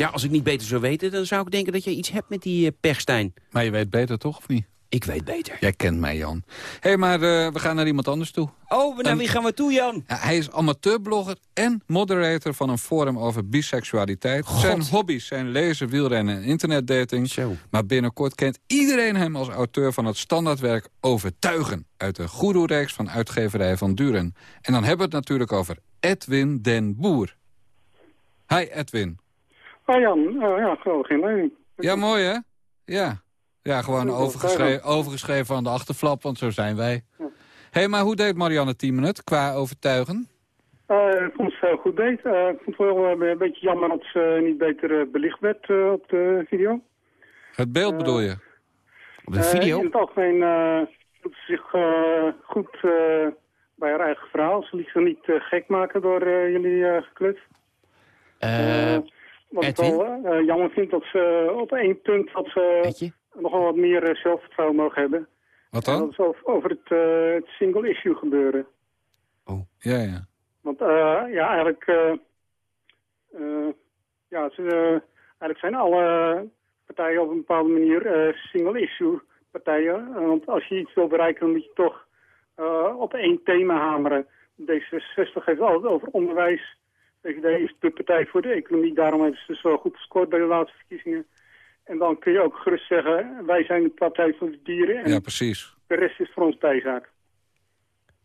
Ja, als ik niet beter zou weten, dan zou ik denken dat je iets hebt met die eh, Pechstein. Maar je weet beter toch, of niet? Ik weet beter. Jij kent mij, Jan. Hé, hey, maar eh, we gaan naar iemand anders toe. Oh, naar wie gaan we toe, Jan? Ja, hij is amateurblogger en moderator van een forum over biseksualiteit. Zijn hobby's zijn lezen, wielrennen en internetdating. Zo. Maar binnenkort kent iedereen hem als auteur van het standaardwerk Overtuigen... uit de Goeroe-reeks van uitgeverij Van Duren. En dan hebben we het natuurlijk over Edwin den Boer. Hi Edwin. Oh Jan, oh, ja, geweldig inleiding. Ja, mooi hè? Ja. Ja, gewoon Ja, overgeschreven, overgeschreven aan de achterflap, want zo zijn wij. Hé, hey, maar hoe deed Marianne Tiemen het qua overtuigen? Eh, ik vond het heel goed deed. Eh, ik vond het wel eh, een beetje jammer dat ze niet beter eh, belicht werd eh, op de video. Het beeld bedoel je? Op de Eh, video? in het algemeen eh, doet ze zich eh, goed eh, bij haar eigen verhaal. Ze liet zich niet eh, gek maken door eh, jullie eh Wat ik Edwin? wel eh, jammer vind dat ze op één punt dat ze nogal wat meer eh, zelfvertrouwen mogen hebben. Wat En dan? dat is over, over het, eh, het single issue gebeuren. Ja, ja. Want eh, ja, eigenlijk, eh, eh, ja, ze, eigenlijk zijn alle partijen op een bepaalde manier eh, single-issue partijen. Want als je iets wil bereiken, dan moet je toch eh, op één thema hameren. D66 heeft altijd over onderwijs. VVD is de partij voor de economie, daarom hebben ze zo goed gescoord bij de laatste verkiezingen. En dan kun je ook gerust zeggen, wij zijn de partij voor de dieren en Ja, precies. de rest is voor ons bijzaak.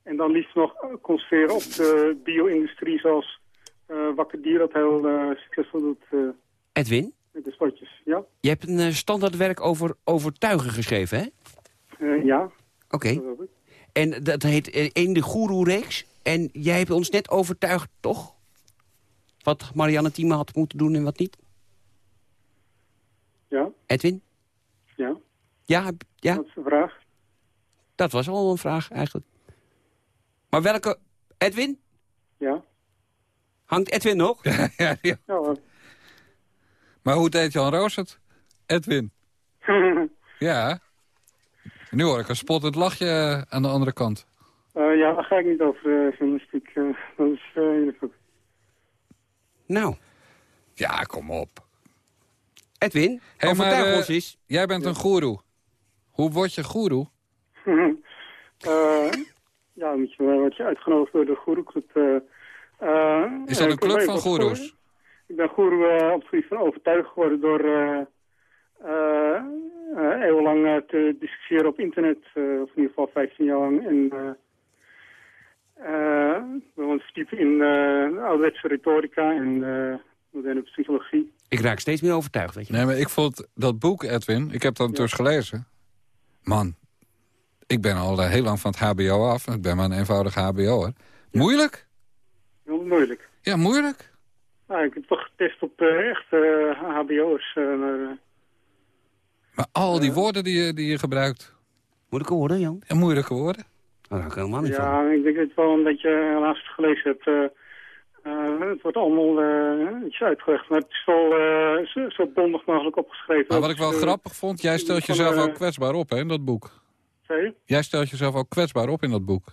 En dan liefst nog eh, concentreren op de bio-industrie zoals eh Wakker Dier dat heel eh, succesvol doet eh, Edwin, met de spotjes. Ja, je hebt een standaardwerk over overtuigen geschreven, hè? Eh, ja. Oké. En dat heet In de Goeroe-reeks. En jij hebt ons net overtuigd, toch? Wat Marianne Thieme had moeten doen en wat niet? Ja, Edwin? ja, Ja, heb- ja? dat is de vraag. Dat was al een vraag eigenlijk. Maar welke... Edwin? Ja. Hangt Edwin nog? ja, ja. Ja, hoor. Maar hoe deed Jan Roos het? Edwin. Ja. Nu hoor ik een spottend lachje eh, aan de andere kant. Eh, ja, daar ga ik niet over uh, journalistiek. eh, dat is eh, goed. Nou, Ja, kom op. Edwin, Hey, overtuig maar, eh, ons eens. Jij bent een goeroe. Hoe word je goeroe? Eh, ja, moet je, wel- word je uitgenodigd door de goeroeclub. eh eh, Is dat eh, een club van goeroes? Ik ben goeroe eh, op het gebied van overtuigd geworden door eh, eh, eh, eeuwenlang eh, te discussiëren op internet. eh, of in ieder geval 15 jaar lang. En eh eh, we ons verdiepen in eh, ouderwetse retorica en eh, moderne psychologie. Ik raak steeds meer overtuigd, weet je. Nee, maar ik vond dat boek, Edwin, ik heb dat dus gelezen. Man, ik ben al eh, heel lang van het hbo af. Ik ben maar een eenvoudige hbo'er. Moeilijk? Heel moeilijk. Ja, moeilijk. Nou, ik heb toch getest op eh, echte eh, hbo'ers. eh, maar, eh, Maar al die woorden die je, die je gebruikt. Moeilijke woorden, Jan? Ja, moeilijke woorden. Daar hou ik helemaal niet van. Ja, ik denk dat je het wel een beetje helaas het gelezen hebt. eh, eh, het wordt allemaal eh, iets uitgelegd, maar het is wel eh, zo, zo bondig mogelijk opgeschreven. Maar wat ik wel grappig vond, jij stelt van, jezelf ook kwetsbaar op hè, in dat boek. je? Jij stelt jezelf ook kwetsbaar op in dat boek.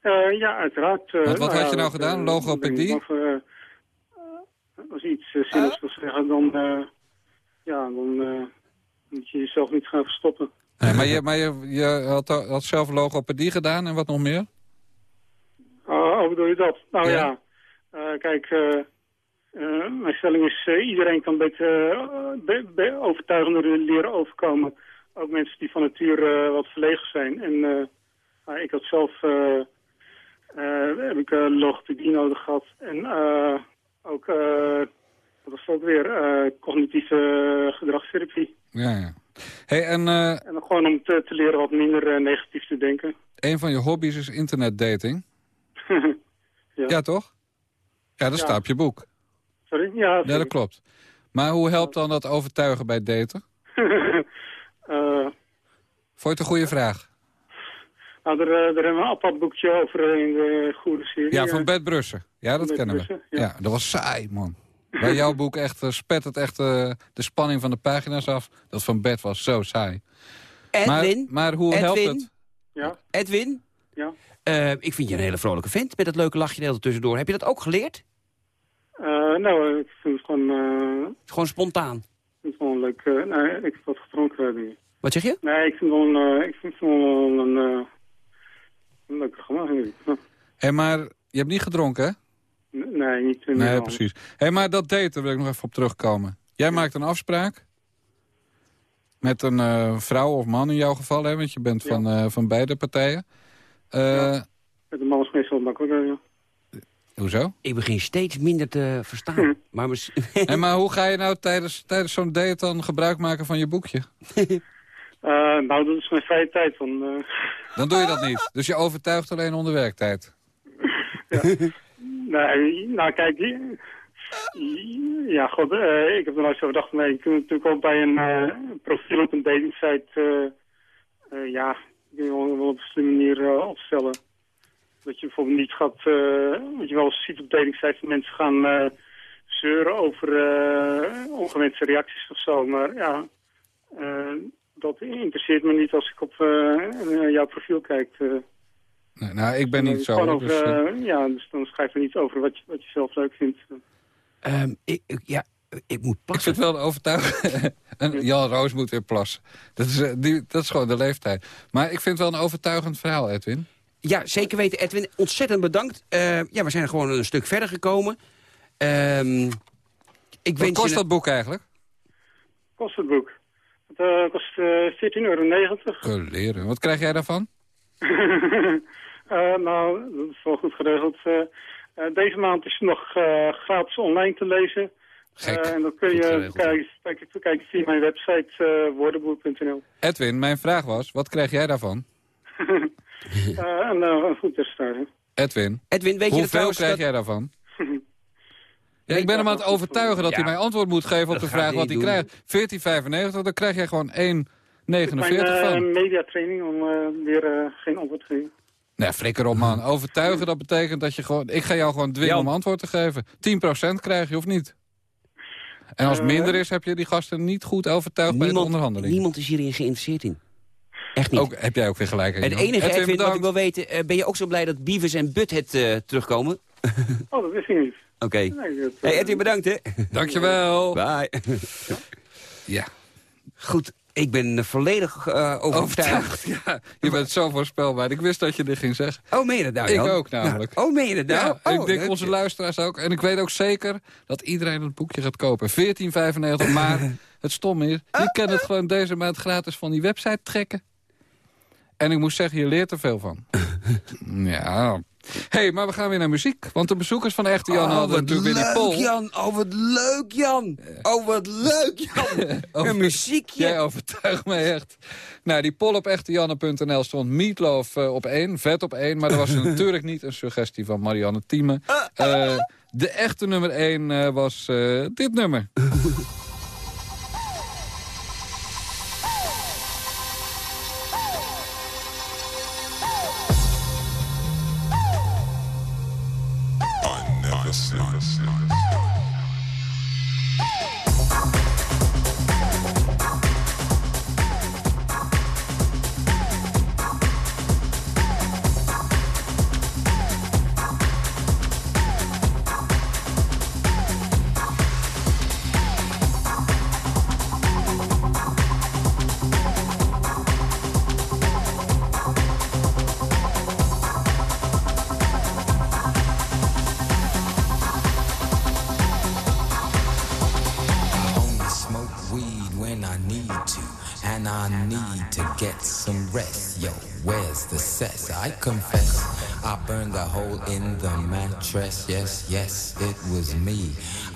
Eh, ja, uiteraard. Want wat had je nou gedaan? Logopedie? eh, als je iets uh, zinnigs wil zeggen, dan, eh, ja, dan eh, moet je jezelf niet gaan verstoppen. Nee, maar je, maar je, je had, had zelf logopedie gedaan en wat nog meer? Oh, hoe bedoel je dat? Nou Ja. ja, eh, kijk, eh, eh, mijn stelling is, eh, iedereen kan beter eh, be- be- overtuigender leren overkomen. Ook mensen die van nature eh, wat verlegen zijn. En eh, nou, ik had zelf, eh, eh, heb ik eh, logopedie nodig gehad. En eh, ook, eh, wat was ook weer, eh, cognitieve gedragstherapie. Ja, ja. Hey, en eh, En gewoon om te, te leren wat minder eh, negatief te denken. een van je hobby's is internetdating. ja. Ja, toch? Ja, dat Ja. staat op je boek. Sorry? Ja, Ja, dat klopt. Maar hoe helpt dan dat overtuigen bij daten? Vond je het een goede vraag? Nou, daar, eh, daar hebben we een apart boekje over in de goede serie. Ja, van. Bert Brussen. Ja, dat Bert kennen we. Brussen, ja. dat was saai, man. Bij jouw boek echt eh, spet het echt eh, de spanning van de pagina's af. Dat van Bert was zo saai. Edwin? Maar, maar hoe helpt Edwin? het? Ja, Edwin? ja. Eh, ik vind je een hele vrolijke vent met dat leuke lachje de hele tussendoor. Heb je dat ook geleerd? Eh, nou, ik vind het gewoon, eh, Gewoon spontaan. ik vind het gewoon leuk. eh, nee, ik heb wat gedronken. Wat zeg je? Nee, ik vind het wel een, eh, ik vind het wel een, een leuk programma. ik. Hé, maar je hebt niet gedronken, hè? Nee, niet. eh, Nee, niet precies. Hé, maar dat daten, daar wil ik nog even op terugkomen. Jij maakt een afspraak met een eh, vrouw of man in jouw geval, hè? Want je bent Ja. van, eh, van beide partijen. Eh, Ja. Met de man is meestal makkelijker, ja. Hoezo? Ik begin steeds minder te verstaan. Maar mis- En maar hoe ga je nou tijdens, tijdens zo'n date dan gebruik maken van je boekje? Eh, nou, dat is mijn vrije tijd. Van, eh, Dan doe je dat niet. Dus je overtuigt alleen onder werktijd. Nee, nou kijk, ja, god, eh, ik heb er nooit zo gedacht. Nee, kunt natuurlijk ook bij een eh, profiel op een datingsite, eh, ja, kun je wel, op een manier opstellen. Dat je bijvoorbeeld niet gaat, wat je wel ziet op datingsites, dat mensen gaan zeuren over ongewenste reacties of zo. Maar ja, dat interesseert me niet als ik op jouw profiel kijk. Nee, nou, ik ben niet zo. over, dus, eh, eh, ja, dus dan schrijf je niet over wat je, wat je zelf leuk vindt. Ehm, ik, ik- ja, ik moet ik plassen. vind het wel overtuigend. en Jan Roos moet weer plassen. Dat is, eh, die, dat is gewoon de leeftijd. Maar ik vind het wel een overtuigend verhaal, Edwin. Ja, zeker weten, Edwin. Ontzettend bedankt. Eh, ja, we zijn gewoon een stuk verder gekomen. Ehm, ik Wat kost je... dat boek eigenlijk? Kost het boek? Het eh, kost eh 14,90 euro. leren. Wat krijg jij daarvan? Eh, nou, dat is wel goed geregeld. Eh, eh, deze maand is het nog eh, gratis online te lezen. Gek. Eh, en dat kun je kijken, via mijn website uh, woordenboek.nl. Edwin, mijn vraag was, wat krijg jij daarvan? Eh, eh, een goed teststart. Edwin, Edwin, weet je dat hoeveel trouwens krijg dat- jij daarvan? Ja, ik ben hem aan het overtuigen dat Ja, hij mij antwoord moet geven op dat de vraag wat hij krijgt. 14,95, dan krijg jij gewoon één 49 Mijn van. mediatraining om eh, weer eh, geen antwoord te geven. Nee, flikker op man. Overtuigen, dat betekent dat je gewoon... Ik ga jou gewoon dwingen om antwoord te geven. 10% krijg je of niet? En als het Eh. minder is, heb je die gasten niet goed overtuigd bij de onderhandeling. niemand is hierin geïnteresseerd in. Echt niet. Ook, heb jij ook weer gelijk. En het enige, Edwin, Edwin, wat ik wil weten... eh, ben je ook zo blij dat Beavis en Butthead eh terugkomen? Oh, dat wist ik niet. Oké. Nee, Hey Edwin, bedankt hè. Dankjewel. Bye. Ja. Goed, ik ben volledig eh, overtuigd. Ja. Je bent zo voorspelbaar. Ik wist dat je dit ging zeggen. Oh, meen je dat nou, Ik ook namelijk. Nou, oh, meen je dat nou? Ja, oh, ik denk dat- onze luisteraars ook. En ik weet ook zeker dat iedereen het boekje gaat kopen. 14,95. Maar het stom is, je kan het gewoon deze maand gratis van die website trekken. En ik moet zeggen, je leert er veel van. ja. Hey, maar we gaan weer naar muziek. Want de bezoekers van Echte Jan Oh, hadden natuurlijk weer die leuk, poll. Jan. Oh, wat leuk, Jan. Oh, wat leuk, Jan. Een muziekje. Jij overtuigt mij echt. Nou, die poll op echtejanne.nl stond Meatloaf eh, op één, vet op één. Maar er was natuurlijk niet een suggestie van Marianne Thieme. Eh, de echte nummer één eh, was eh, dit nummer.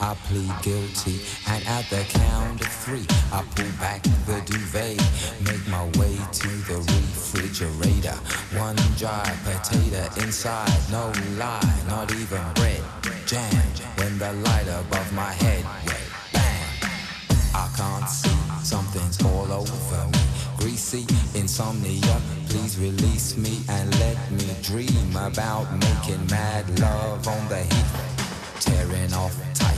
I plead guilty, and at the count of three, I pull back the duvet, make my way to the refrigerator. One dry potato inside, no lie, not even bread. Jam when the light above my head went bang. I can't see, something's all over me. Greasy insomnia, please release me and let me dream about making mad love on the heat. Tearing off tights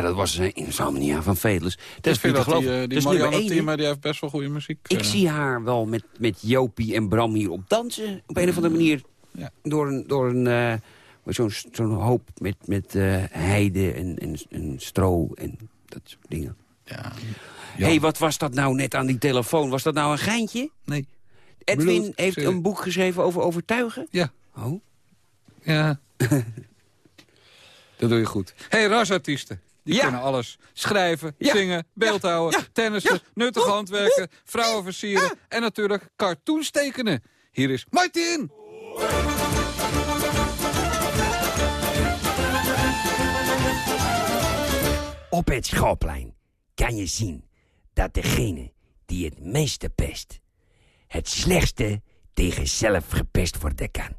Ja, dat was uh, Insomnia van Vedelus. Dat Ik is vind niet te die, eh, die Marianne? Thieme, die heeft best wel goede muziek. Ik eh. zie haar wel met, met Jopie en Bram hier op dansen. Op een of andere manier. Ja. Door een, door een eh, zo'n zo'n hoop met, met eh, heide en, en, en stro en dat soort dingen. Ja. Hé, hey, wat was dat nou net aan die telefoon? Was dat nou een geintje? Nee. Edwin heeft een boek geschreven over overtuigen? Ja. Oh. Ja. dat doe je goed. hey, rasartiesten. Die Ja. kunnen alles. Schrijven, Ja. zingen, beeldhouden, tennissen, nuttig handwerken, vrouwen versieren en natuurlijk cartoons tekenen. Hier is Martin! Op het schoolplein kan je zien dat degene die het meeste pest... het slechtste tegen zelf gepest worden kan.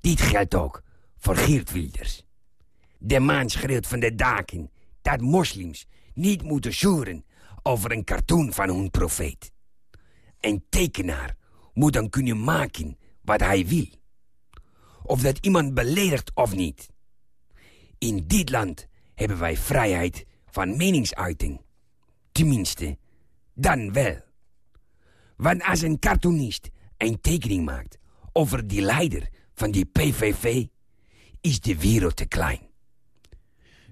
Dit geldt ook voor Geert Wilders. De man schreeuwt van de daken dat moslims niet moeten zoeren over een cartoon van hun profeet. Een tekenaar moet dan kunnen maken wat hij wil. Of dat iemand beledigt of niet. In dit land hebben wij vrijheid van meningsuiting. Tenminste, dan wel. Want als een cartoonist een tekening maakt over die leider van die PVV, is de wereld te klein.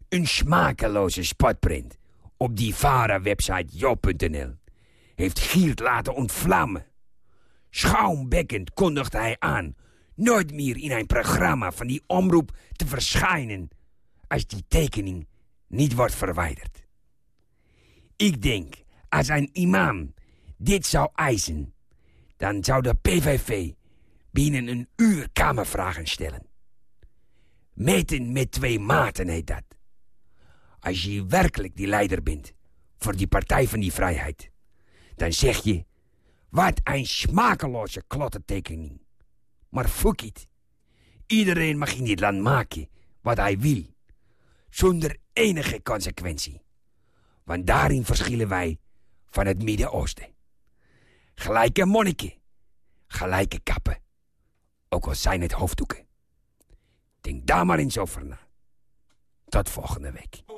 Een smakeloze spotprint op die VARA-website jo.nl heeft Giert laten ontvlammen. Schaumbekkend kondigt hij aan nooit meer in een programma van die omroep te verschijnen als die tekening niet wordt verwijderd. Ik denk, als een imam dit zou eisen, dan zou de PVV binnen een uur kamervragen stellen. Meten met twee maten heet dat. Als je werkelijk die leider bent voor die Partij van die Vrijheid, dan zeg je, wat een smakeloze klottentekening. Maar fuck it. Iedereen mag in dit land maken wat hij wil. Zonder enige consequentie. Want daarin verschillen wij van het Midden-Oosten. Gelijke monniken. Gelijke kappen. Ook al zijn het hoofddoeken. Denk daar maar eens over na. Tot volgende week.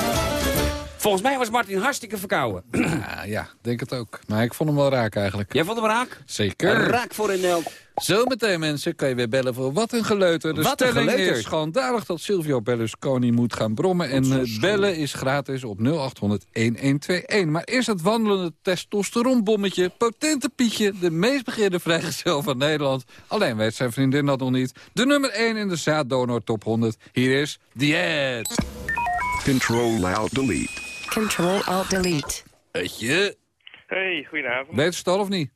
Volgens mij was Martin hartstikke verkouden. Ja, ja, denk het ook. Maar ik vond hem wel raak eigenlijk. Jij vond hem raak? Zeker. Raak voor een elk. Zometeen mensen kan je weer bellen voor Wat een Geleuter. De Wat een geleuter. is schandalig dat Silvio Berlusconi moet gaan brommen. En eh, bellen is gratis op 0800-1121. Maar eerst het wandelende testosteronbommetje. Potente Pietje, de meest begeerde vrijgezel van Nederland. Alleen weet zijn vriendin dat nog niet. De nummer 1 in de zaaddonor top 100. Hier is Diet. Control Alt Delete. Control Alt Delete. Etje. Hey, goedenavond. Weet je het al of niet?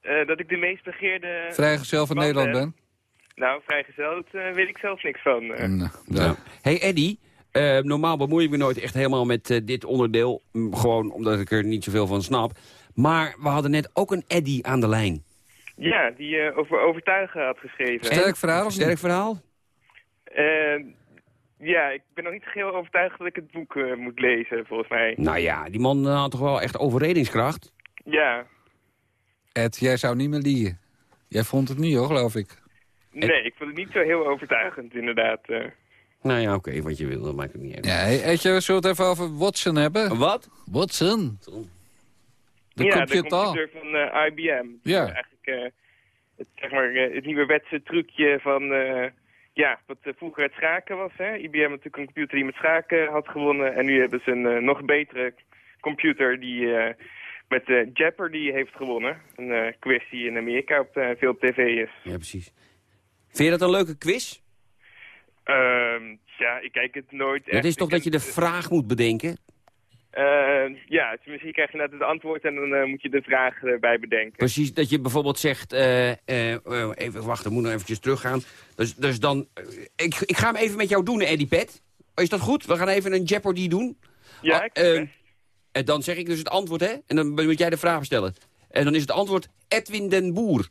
Eh, dat ik de meest begeerde... Vrijgezel van Nederland ben? ben? Nou, vrijgezel, daar eh, weet ik zelf niks van. eh. Nou, Ja. Hey Eddy, eh, normaal bemoei ik me nooit echt helemaal met eh, dit onderdeel. mm, Gewoon omdat ik er niet zoveel van snap. Maar we hadden net ook een Eddy aan de lijn. Ja, die eh, over overtuigen had geschreven. Sterk verhaal of Sterk verhaal? Ja, ik ben nog niet geheel overtuigd dat ik het boek eh, moet lezen, volgens mij. Nou ja, die man eh, had toch wel echt overredingskracht? Ja, Ed, jij zou niet meer liegen. Jij vond het niet hoor, geloof ik. nee, ik vond het niet zo heel overtuigend, inderdaad. eh. Nou ja, oké, wat je wil, dat maakt het niet uit. Ja, hey, Edje, we zullen het even over Watson hebben. Wat? Watson. De ja, computer. de computer van eh, IBM. Ja. Eigenlijk eh, het, zeg maar, het nieuwerwetse trucje van... ja, wat eh, vroeger het schaken was. Hè? IBM had natuurlijk een computer die met schaken had gewonnen. En nu hebben ze een eh, nog betere computer die eh, met eh, Jeopardy heeft gewonnen. Een quiz die in Amerika op, veel op tv is. Ja, precies. Vind je dat een leuke quiz? Ehm, ja, ik kijk het nooit echt. Het is toch Ik dat je de vraag moet bedenken? Eh, ja, dus misschien krijg je net het antwoord en dan eh, moet je de vraag erbij bedenken. Precies, dat je bijvoorbeeld zegt... eh, even wachten, moet nog eventjes teruggaan. Dus, dus dan... ik, ik ga hem even met jou doen, Eddie Pet. Is dat goed? We gaan even een Jeopardy doen. Ja, Ah, ik eh, En dan zeg ik dus het antwoord, hè? En dan moet jij de vraag stellen. En dan is het antwoord Edwin den Boer.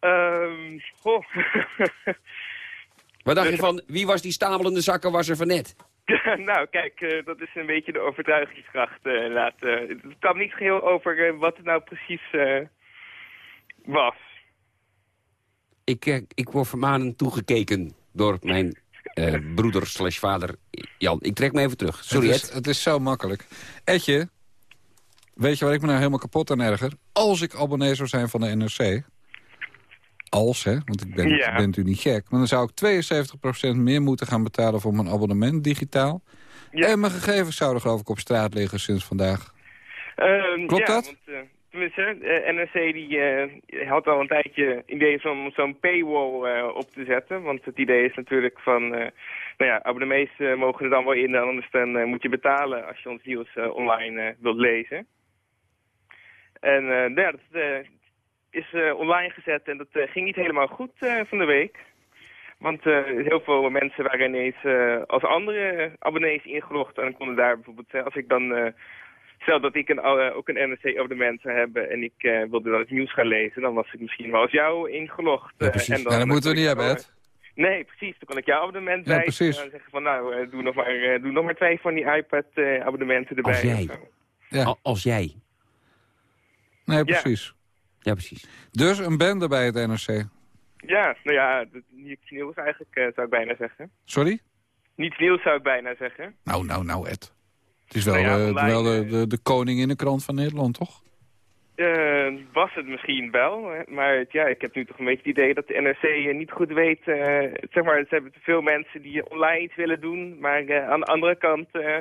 Ehm, goh. Wat dacht je van, wie was die stamelende zakkenwasser van net? nou, kijk, eh, dat is een beetje de overtuigingskracht. eh, inderdaad. Eh, het kwam niet geheel over wat het nou precies... eh, Was. Ik, ik word vermanend toegekeken door mijn eh, broeder slash vader Jan. Ik trek me even terug. Sorry, het is, Ed. het is zo makkelijk. Etje, weet je waar ik me nou helemaal kapot aan erger? Als ik abonnee zou zijn van de NRC... Als, hè, want ik ben, Ja. bent u niet gek... maar dan zou ik 72% meer moeten gaan betalen voor mijn abonnement digitaal. En mijn gegevens zouden geloof ik op straat liggen sinds vandaag. Ehm, Klopt ja, dat? Want, eh, tenminste, eh, NRC die, eh, had al een tijdje idee om zo'n paywall op te zetten. Want het idee is natuurlijk van, nou ja, abonnees mogen er dan wel in. Anders dan moet je betalen als je ons nieuws online wilt lezen. En nou ja, dat is eh, online gezet en dat eh, ging niet helemaal goed eh, van de week. Want eh, heel veel mensen waren ineens eh, als andere abonnees ingelogd. En dan konden daar bijvoorbeeld, als ik dan... eh, Stel dat ik een, ook een NRC-abonnement zou hebben en ik eh, wilde dan het nieuws gaan lezen, dan was ik misschien wel als jou ingelogd. precies. en Ja, dat moeten we niet hebben, Ed. Nee, precies. Dan kon ik jouw abonnement Ja, bij precies. en dan zeggen van nou, doe, nog maar, eh, doe nog maar twee van die iPad-abonnementen erbij. Als jij. Al- Als jij. Nee, precies. Ja, precies. Dus een bende bij het NRC. Ja, nou ja, niets nieuws eigenlijk, eh, zou ik bijna zeggen. Sorry? Niets nieuws zou ik bijna zeggen. Nou, nou, nou, Ed. Het is wel, Nou ja, eh, online, wel de, de, de koning in de krant van Nederland, toch? Eh, was het misschien wel, hè, maar ja, ik heb nu toch een beetje het idee dat de NRC eh, niet goed weet. eh, zeg maar, ze hebben te veel mensen die online iets willen doen, maar eh, aan de andere kant eh,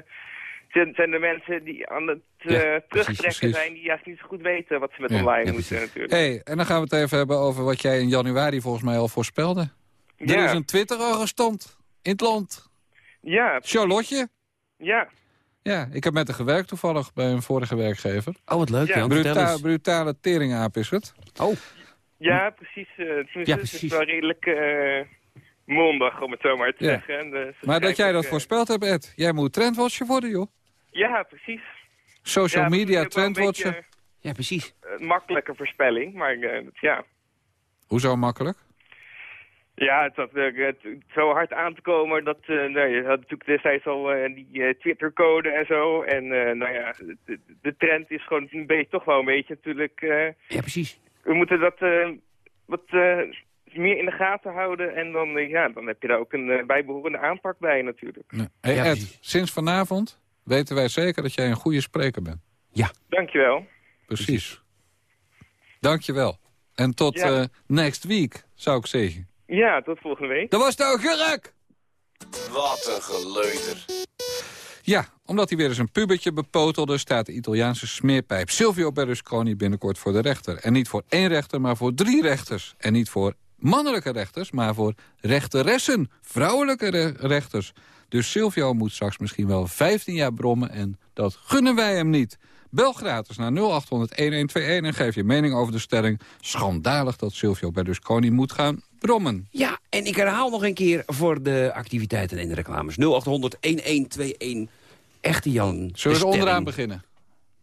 zijn, zijn er mensen die aan het eh, terugtrekken precies. zijn, die eigenlijk niet zo goed weten wat ze met Ja, online ja, moeten natuurlijk. hey, en dan gaan we het even hebben over wat jij in januari volgens mij al voorspelde. Er Ja. is een Twitter-arrestant in het land. Ja. Charlotte? Ja. Ja, ik heb met haar gewerkt toevallig bij een vorige werkgever. Oh, wat leuk, Ja. Bruta brutale teringaap is het. Oh. Ja, precies. eh tenminste, Ja, Het is precies. wel redelijk eh, mondig, om het zo maar te Ja. zeggen. En, eh, ze Maar dat jij dat eh, voorspeld hebt, Ed. Jij moet trendwatcher worden, joh. Ja, precies. Social Ja, media beetje, Ja, precies. eh, Een makkelijke voorspelling, maar eh, ja. Hoezo makkelijk? Ja, het zat eh, zo hard aan te komen dat eh, nou, je had natuurlijk destijds al eh, die eh, Twitter-code en zo. En eh, nou ja, de, de trend is gewoon een beetje, toch wel een beetje natuurlijk... eh, Ja, precies. we moeten dat eh, wat eh, meer in de gaten houden en dan, ja, dan heb je daar ook een eh, bijbehorende aanpak bij natuurlijk. Hey, Ja, Ed, sinds vanavond weten wij zeker dat jij een goede spreker bent. Dankjewel. Precies. Dankjewel. En tot Ja. eh, next week, zou ik zeggen. Ja, tot volgende week. Dat was nou Gurk! Wat een geleuter. Ja, omdat hij weer eens een pubertje bepotelde... staat de Italiaanse smeerpijp Silvio Berlusconi binnenkort voor de rechter. En niet voor één rechter, maar voor drie rechters. En niet voor mannelijke rechters, maar voor rechteressen. Vrouwelijke re- rechters. Dus Silvio moet straks misschien wel 15 jaar brommen... en dat gunnen wij hem niet. Bel gratis naar 0800-1121 en geef je mening over de stelling... schandalig dat Silvio Berlusconi moet gaan brommen. Ja, en ik herhaal nog een keer voor de activiteiten en de reclames. 0800-1121. Echte Jan. Zullen we er onderaan beginnen?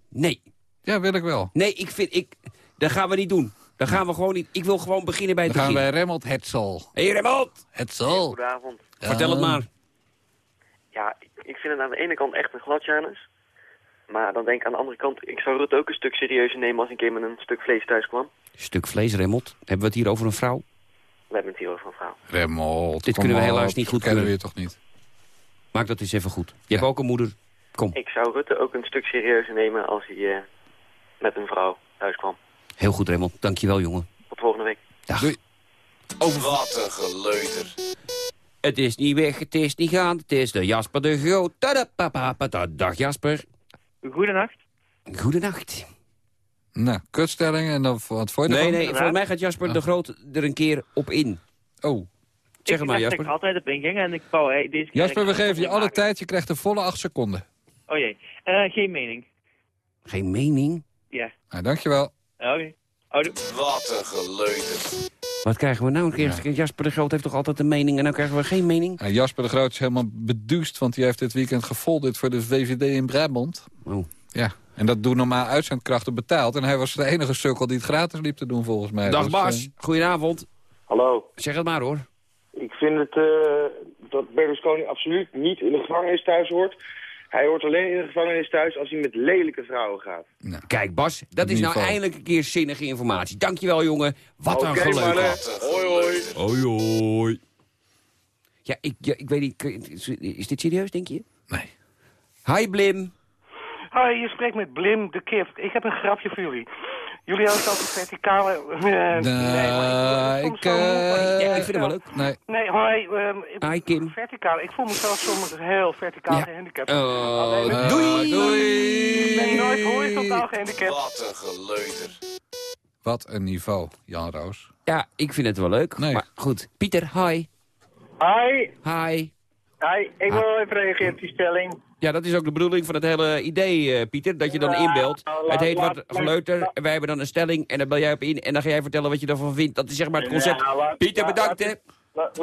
Nee. Ja, wil ik wel. Nee, ik vind... Ik, dat gaan we niet doen. Dat gaan we gewoon niet. Ik wil gewoon beginnen bij het Dan gaan begin. wij Remmelt Hetzel. Hé, hey, Remmelt! Hetzel. Goedenavond. Vertel het maar. Ja, ik- ik vind het aan de ene kant echt een gladjanus. Maar dan denk ik aan de andere kant, ik zou Rutte ook een stuk serieuzer nemen als ik een keer met een stuk vlees thuis kwam. Stuk vlees, Remmelt. Hebben we het hier over een vrouw? We hebben het hier over een vrouw. Remmelt. Dit kunnen we helaas niet goed kennen we toch niet? Maak dat eens even goed. Je hebt ook een moeder. Kom. Ik zou Rutte ook een stuk serieuzer nemen als hij eh, met een vrouw thuis kwam. Heel goed, Remmelt. Dankjewel, jongen. Tot volgende week. Dag. Over... Wat een geleuter. Het is niet weg, het is niet gaan. Het is de Jasper de Groot. Dag, Jasper. Goedenacht. Goedenacht. Nou, kutstelling en dan wat voor je Nee, nee, volgens mij gaat Jasper de Groot er een keer op in. Oh. Zeg het maar, Jasper. ik altijd op inging en ik wou hey, deze keer... Jasper, we geven je alle tijd. Je krijgt de volle acht seconden. Oh jee. Eh, geen mening. Geen mening? Ja. Nou, dankjewel. Oké. Wat een geleuter. Wat krijgen we nou? Eerst, Jasper de Groot heeft toch altijd een mening en dan krijgen we geen mening? Nou, Jasper de Groot is helemaal beduust, want hij heeft dit weekend gefolderd voor de VVD in Brabant. Oh. Ja, en dat doen normaal uitzendkrachten betaald. En hij was de enige sukkel die het gratis liep te doen, volgens mij. Dag Dus, Bas, eh, goedenavond. Hallo. Zeg het maar hoor. Ik vind het, eh, dat Berlusconi absoluut niet in de gevangenis thuis hoort. Hij hoort alleen in de gevangenis thuis als hij met lelijke vrouwen gaat. Kijk, Bas, dat is nou eindelijk een keer zinnige informatie. Dankjewel, jongen. Wat een Oké, geleuter. mannen. Hoi, hoi. Hoi, hoi. Ja, ik, ja, ik weet niet, is- is dit serieus, denk je? Nee. Hi, Blim. Hoi, je spreekt met Blim de Kift. Ik heb een grapje voor jullie. Jullie hebben het over verticale... eh, nee, maar ik, ik, eh, Ja, ik vind hem wel leuk. Nee. Nee, hoi. ik- Hi, Kim. Verticaal. Ik voel mezelf soms heel verticaal gehandicapt. Oh, Alleen- eh, doei. Ik ben nooit horizontaal gehandicapt. Wat een geleuter. Wat een niveau, Jan Roos. Ja, ik vind het wel leuk. Maar goed, Pieter, hi. Hi. Hi. Hi, ik wil even reageren op die stelling. Ja, dat is ook de bedoeling van het hele idee, eh, Pieter. Dat je dan inbelt. nou, het heet wat geleuter. En wij hebben dan een stelling. En dan bel jij op in. En dan ga jij vertellen wat je ervan vindt. Dat is zeg maar het concept. Ja, laat- Pieter, bedankt laat- hè. Wat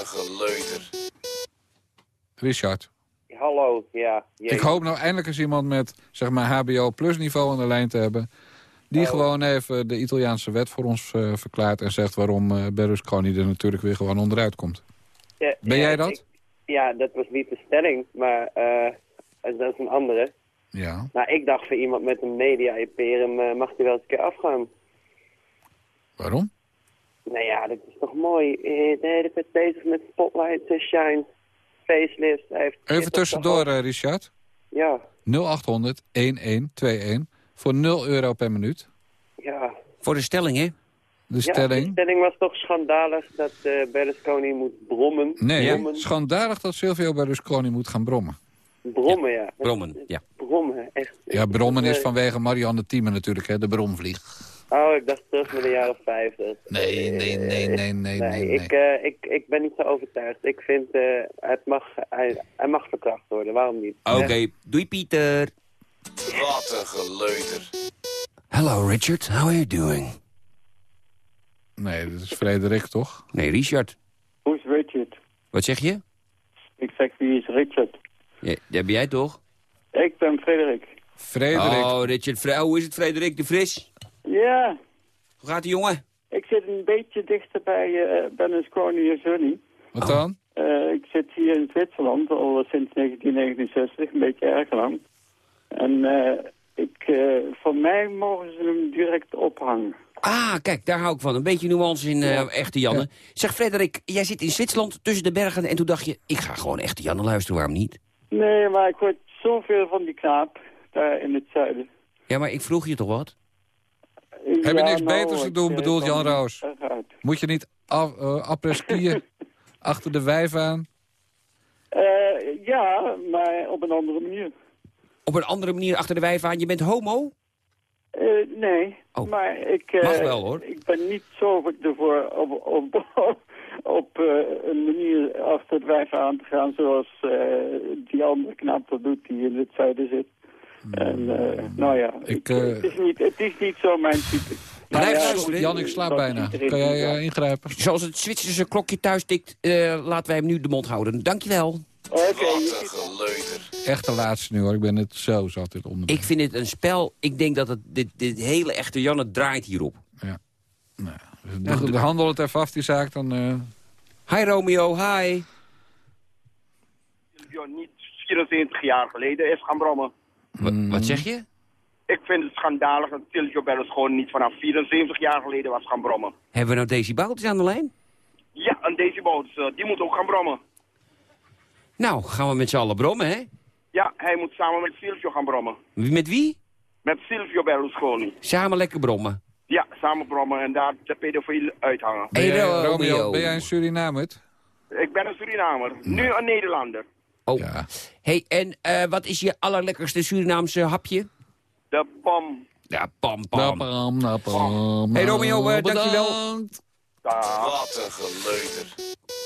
een geleuter. Richard. Hallo, ja. jee. Ik hoop nou eindelijk eens iemand met zeg maar HBO plus niveau aan de lijn te hebben. Die Oh. gewoon even de Italiaanse wet voor ons eh, verklaart en zegt waarom eh Berlusconi er natuurlijk weer gewoon onderuit komt. Ja, Ben ja, jij dat? ik- ja, dat was niet de stelling, maar eh, dat is een andere. Ja. Maar ik dacht voor iemand met een media-imperium eh, mag hij wel eens een keer afgaan. Waarom? Nou ja, dat is toch mooi. Eh, De hele tijd bezig met Spotlight, eh, Shine, Facelift. Even tussendoor, eh, Richard. Ja, 0800 1121 voor 0 euro per minuut. ja. Voor de stelling, hè? De Ja, stelling. de stelling was toch schandalig dat eh Berlusconi moet brommen. Nee, brommen, schandalig dat Silvio Berlusconi moet gaan brommen. brommen, ja. Brommen, ja. Brommen, echt. Ja, brommen is Eh, vanwege Marianne Thieme natuurlijk, hè, de bromvlieg. Oh, ik dacht terug met de jaren 50. Nee, nee, nee, nee, nee, nee. Ik, eh, ik, ik ben niet zo overtuigd. Ik vind, eh, het mag, hij, hij mag verkracht worden. Waarom niet? Oké, doei Pieter. Wat een geleuter. Hello Richard, how are you doing? Nee, dat is Frederik toch? Nee, Richard. Hoe is Richard? Wat zeg je? Ik zeg wie is Richard? Ja, dat ben jij toch? Ik ben Frederik. Frederik. Oh, Richard. Fre- hoe is het, Frederik de Vris? Ja, Hoe gaat die jongen? ik zit een beetje dichter bij eh Berlusconi en Zully. Wat dan? Eh, ik zit hier in Zwitserland al sinds 1969, een beetje erg lang. En eh, ik, eh, van mij mogen ze hem direct ophangen. Ah, kijk, daar hou ik van. Een beetje nuance in eh, echte Janne. Zeg, Frederik, jij zit in Zwitserland tussen de bergen... en toen dacht je, ik ga gewoon echte Janne luisteren, waarom niet? Nee, maar ik hoor zoveel van die knaap daar in het zuiden. Ja, maar ik vroeg je toch wat? Heb je niks nou, beters te doen, eh, bedoelt Jan Roos? Moet je niet af, eh, achter de wijf aan? Eh, ja, maar op een andere manier. Op een andere manier achter de wijf aan, je bent homo? Eh, nee, maar ik, eh, Oh. Mag wel, hoor. ik ben niet zo ervoor op, op, op eh, een manier achter het wijf aan te gaan zoals eh, die andere knap dat doet die in het zuiden zit. En eh, nou ja, Ik, ik, het, is niet, het is niet zo mijn type. Maar Blijf. Jan, ik slaap bijna. Kan jij ingrijpen? Zoals het Zwitserse klokje thuis tikt, eh, laten wij hem nu de mond houden. Dankjewel. Oké, Wat een geleuter. Echt de laatste nu hoor, ik ben het zo zat dit onder. Ik vind het een spel. Ik denk dat het, dit, dit hele echte Janne draait hierop. De, de handel het even af, die zaak, dan... eh, Hi Romeo, hi. Silvio niet 74 jaar geleden is gaan brommen. Wat, wat zeg je? Ik vind het schandalig dat Silvio Berlusconi niet vanaf 74 jaar geleden was gaan brommen. Hebben we nou Daisy Bouters aan de lijn? Ja, en deze boot, eh, die moet ook gaan brommen. Nou, gaan we met z'n allen brommen, hè? Ja, hij moet samen met Silvio gaan brommen. Met wie? Met Silvio Berlusconi. Samen lekker brommen. Ja, samen brommen en daar de pedofiel uithangen. jij, Romeo. Romeo, ben jij een Surinamer? Ik ben een Surinamer, nu een Nederlander. Oh. hey, en eh, wat is je allerlekkerste Surinaamse hapje? De pom. Ja, pam, pam. Hey Romeo, eh, dankjewel. Wat een geleuter.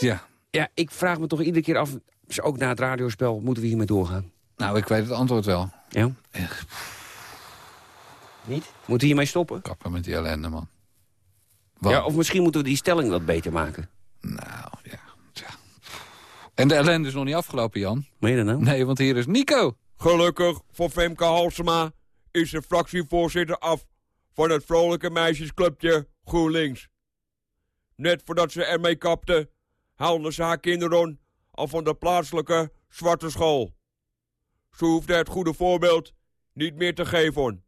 Ja. Ja, ik vraag me toch iedere keer af, dus ook na het radiospel, moeten we hiermee doorgaan? Nou, ik weet het antwoord wel. Ja? Niet? Moeten we hiermee stoppen? Kappen met die ellende, man. Ja, of misschien moeten we die stelling wat beter maken. En de ellende is nog niet afgelopen, Jan. Meen je dat nou? Nee, want hier is Nico. Gelukkig voor Femke Halsema is de fractievoorzitter af van het vrolijke meisjesclubje GroenLinks. Net voordat ze ermee kapte, haalde ze haar kinderen al van de plaatselijke zwarte school. Ze hoefde het goede voorbeeld niet meer te geven.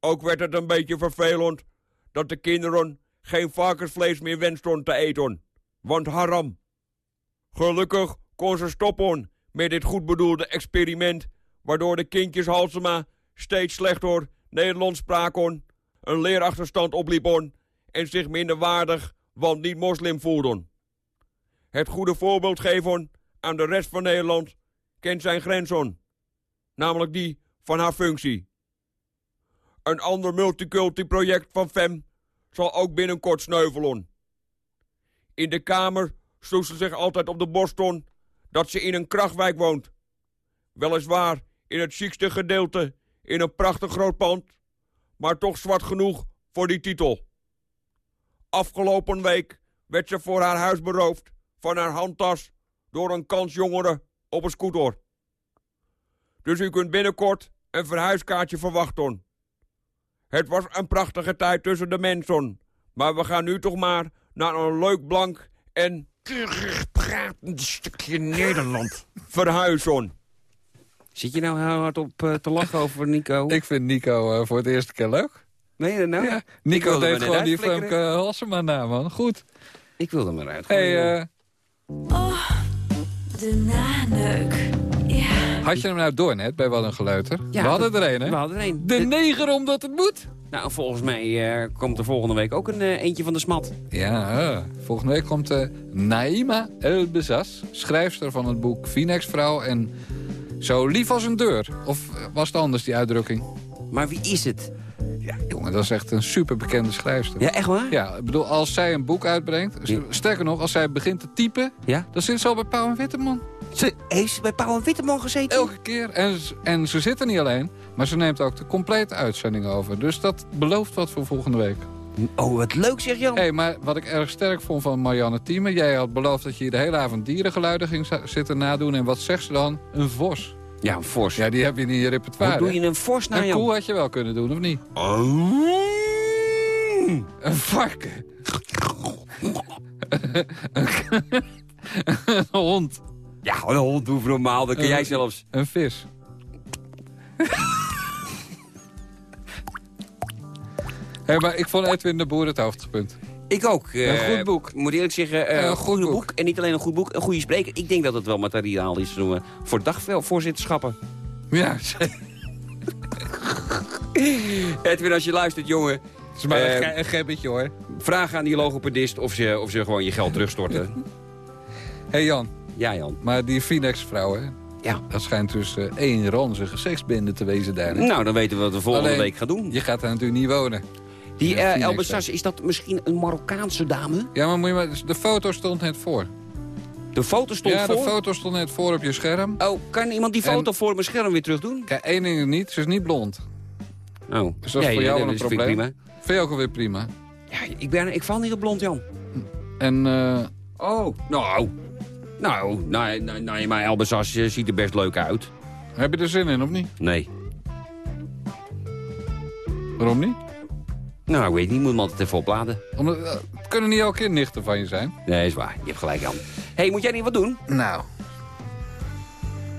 Ook werd het een beetje vervelend dat de kinderen geen varkensvlees meer wensten te eten. Want haram. Gelukkig kon ze stoppen met dit goed bedoelde experiment... waardoor de kindjes Halsema steeds slechter Nederlands spraken... een leerachterstand opliepen en zich minder waardig, want niet moslim voelden. Het goede voorbeeld geven aan de rest van Nederland kent zijn grenzen. Namelijk die van haar functie. Een ander multiculti-project van FEM zal ook binnenkort sneuvelen. In de Kamer sloeg ze zich altijd op de borston dat ze in een krachtwijk woont. Weliswaar in het chicste gedeelte, in een prachtig groot pand, maar toch zwart genoeg voor die titel. Afgelopen week werd ze voor haar huis beroofd van haar handtas door een kansjongere op een scooter. Dus u kunt binnenkort een verhuiskaartje verwachten. Het was een prachtige tijd tussen de mensen, maar we gaan nu toch maar naar een leuk blank en keurig pratend stukje Nederland verhuizen. Zit je nou heel hard op eh, te lachen over Nico? Ik vind Nico eh, voor het eerste keer leuk. Je dat nou? Ja, Ik Nico deed gewoon die. Femke Halsema na, man. Goed. Ik wilde hem eruit Hey. Oh, de naneuk. Ja. had je hem nou door net bij Wat een Geleuter? Ja, we hadden er een, hè? we hadden er een. De neger omdat het moet. Nou, volgens mij eh, komt er volgende week ook een eh, eentje van de smat. Ja, eh, volgende week komt Naima El Bezas, schrijfster van het boek Phoenix-vrouw en Zo lief als een deur. Of was het anders, die uitdrukking? Maar wie is het? Ja, jongen, dat is echt een superbekende schrijfster. Ja, echt waar? Ja, ik bedoel, als zij een boek uitbrengt... Sterker nog, als zij begint te typen... Ja? dan zit ze al bij Pauw en Witteman. Ze heeft bij Pauw en Witteman gezeten? Elke keer. En, en ze zit er niet alleen, maar ze neemt ook de complete uitzending over. Dus dat belooft wat voor volgende week. Oh, wat leuk zeg Jan. hey, maar wat ik erg sterk vond van Marianne Thieme... jij had beloofd dat je hier de hele avond dierengeluiden ging zitten nadoen. En wat zegt ze dan? Een vos. Ja, een vos. Ja, die heb je niet in je repertoire. Hoe doe je een vos nou, Een koe had je wel kunnen doen, of niet? Een varken. een hond. Ja, een hond, doe normaal, dat kun jij zelfs. Een vis. Hé, maar ik vond Edwin de Boer het hoogtepunt. Ik ook. Een eh, goed boek. Moet eerlijk zeggen, eh, een een goed goed boek. En niet alleen een goed boek, een goede spreker. Ik denk dat het wel materiaal is eh, voor dagvoorzitterschappen. Ja, Edwin, als je luistert, jongen. Het is maar een, gebbetje hoor. Vraag aan die logopedist of ze, of ze gewoon je geld terugstorten. Hé hey Jan, ja, Jan. maar die Phoenix-vrouw, hè? Ja. Dat schijnt dus één ranzige seksbende te wezen daar. Nou, dan weten we wat we volgende Alleen, week gaan doen. Je gaat daar natuurlijk niet wonen. Die Ja, uh, is dat misschien een Marokkaanse dame? Ja, maar moet je maar, de foto stond net voor. De foto stond ja, voor? de foto stond net voor op je scherm. Oh, kan iemand die En- foto voor mijn scherm weer terug doen? Kijk, één ding niet, ze is niet blond. Oh. Dus dat is Ja, voor ja, jou wel een is- vind probleem. prima. Vind je ook alweer prima. Ja, ik, ben, ik val niet op blond, Jan. En, eh... Oh, nou. Nou, nou, nou, nou maar Elbasas eh, ziet er best leuk uit. Heb je er zin in, of niet? Nee. Waarom niet? Nou, ik weet niet, moet hem altijd even opladen. Omdat, eh, het kunnen niet elke keer nichten van je zijn. Nee, is waar. Je hebt gelijk, Jan. Hé, hey, moet jij niet wat doen? Nou.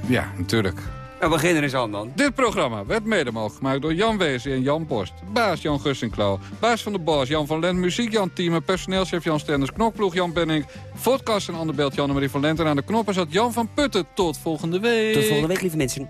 Ja, natuurlijk. Nou, begin er eens aan dan. Dit programma werd mede mogelijk gemaakt door Jan Wezen en Jan Borst. Baas Jan Gussinklo. Baas van de Bos Jan van Lent. Muziek Jan Thieme. Personeelschef Jan Stenders. Knokploeg Jan Benning. Vodcast en Anderbeeld Jan-Marie van Lent. En aan de knoppen zat Jan van Putten. Tot volgende week. Tot volgende week, lieve mensen.